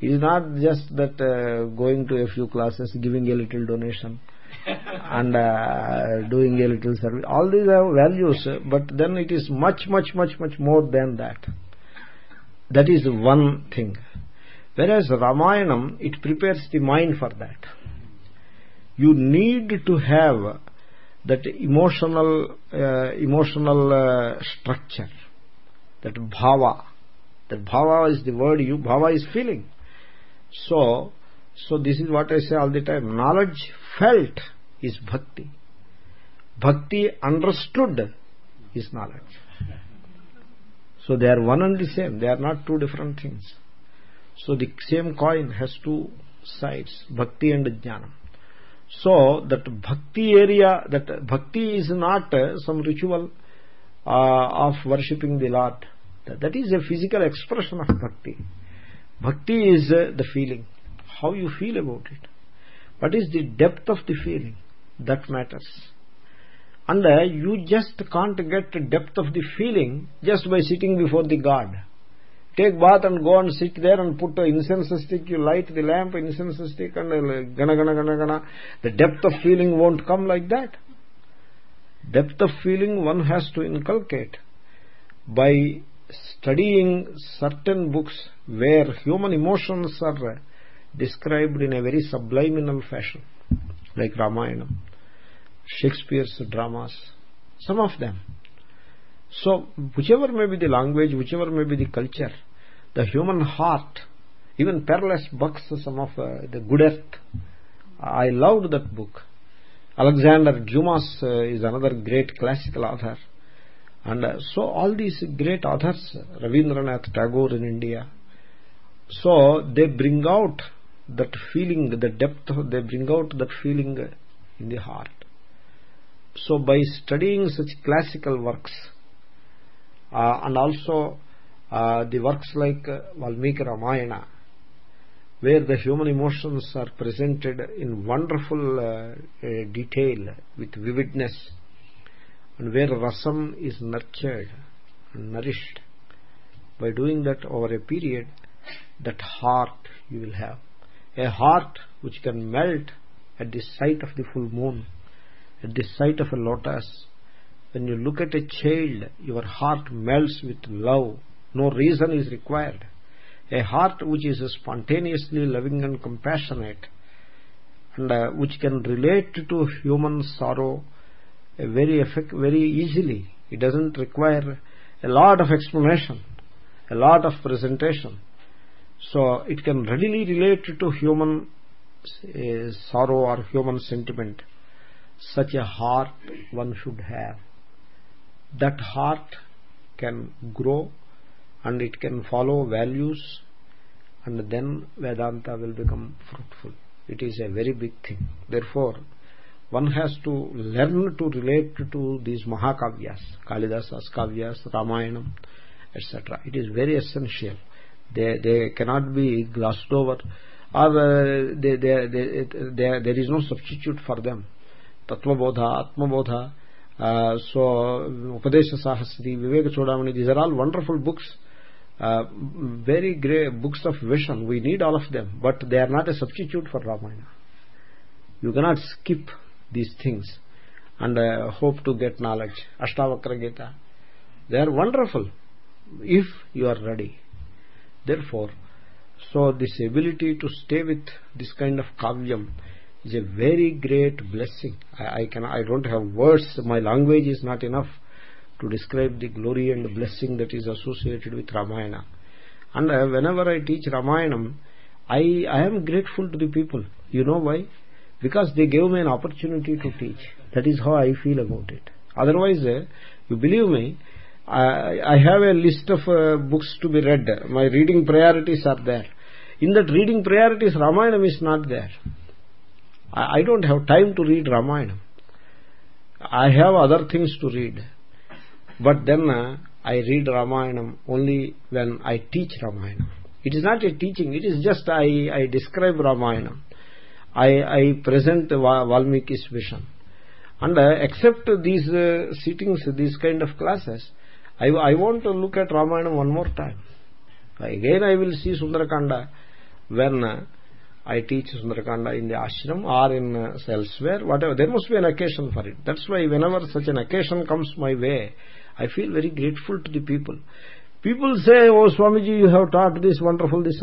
It is not just that uh, going to a few classes giving a little donation and uh, doing a little service. All these are values but then it is much much much much more than that. That is one thing. Whereas ramayanam it prepares the mind for that. You need to have that emotional uh, emotional uh, structure that bhava that bhava is the word you bhava is feeling. So so this is what i say all the time knowledge felt is bhakti. Bhakti understood is knowledge. So they are one and the same they are not two different things. So the same coin has two sides bhakti and jnana so that bhakti area that bhakti is not some ritual uh, of worshipping the lord. That, that is a physical expression of bhakti. Bhakti is uh, the feeling. How you feel about it? What is the depth of the feeling? That matters. And uh, you just can't get the depth of the feeling just by sitting before the god take bath and go and sit there and put an incense stick you light the lamp incense stick and uh, gana gana gana gana. The depth of feeling won't come like that. Depth of feeling one has to inculcate by studying certain books where human emotions are described in a very subliminal fashion like ramayana shakespeare's dramas some of them so whichever may be the language whichever may be the culture the human heart even Pearl S. Buck's some of uh, the good earth i loved that book. Alexander dumas uh, is another great classical author. And uh, so all these great authors ravindranath tagore in india so they bring out that feeling the depth they bring out that feeling in the heart. So by studying such classical works and also uh, the works like uh, Valmiki Ramayana where the human emotions are presented in wonderful uh, detail with vividness and where rasam is nurtured and nourished. By doing that over a period that heart you will have. A heart which can melt at the sight of the full moon at the sight of a lotus when you look at a child your heart melts with love. No reason is required. A heart which is spontaneously loving and compassionate and uh, which can relate to human sorrow uh, very effect, very easily. It doesn't require a lot of explanation a lot of presentation. So it can readily relate to human uh, sorrow or human sentiment. Such a heart one should have that heart can grow and it can follow values and then Vedanta will become fruitful. It is a very big thing. Therefore, one has to learn to relate to these Mahakavyas, Kalidasa's Kavyas, Ramayanam, etc. It is very essential. They, they cannot be glossed over or uh, they, they, they, there is no substitute for them. Tattva Bodha, Atma Bodha, uh, so upadesha sahasri viveka chudamani these are all wonderful books. Uh, very great books of vision. We need all of them but they are not a substitute for ramayana. You cannot skip these things and uh, hope to get knowledge. Ashtavakra gita. They are wonderful if you are ready. Therefore so this ability to stay with this kind of kavyam is a very great blessing. I, I can i don't have words. My language is not enough to describe the glory and the blessing that is associated with ramayana. And uh, whenever i teach ramayanam i i am grateful to the people. You know why? Because they gave me an opportunity to teach. That is how i feel about it. Otherwise uh, you believe me I, I have a list of uh, books to be read. My reading priorities are there. In that reading priorities ramayana is not there I, don't have time to read Ramayana. I have other things to read. But then uh, I read Ramayana only when I teach Ramayana. It is not a teaching, it is just I, I describe Ramayana. I, I present Valmiki's vision. And uh, except these uh, sittings, these kind of classes, I, I want to look at Ramayana one more time. Again I will see Sundarakanda when I teach Sundarakanda in the ashram or in uh, elsewhere, whatever. There must be an occasion for it. That's why whenever such an occasion comes my way, I feel very grateful to the people. People say, oh Swamiji, you have taught this wonderful, this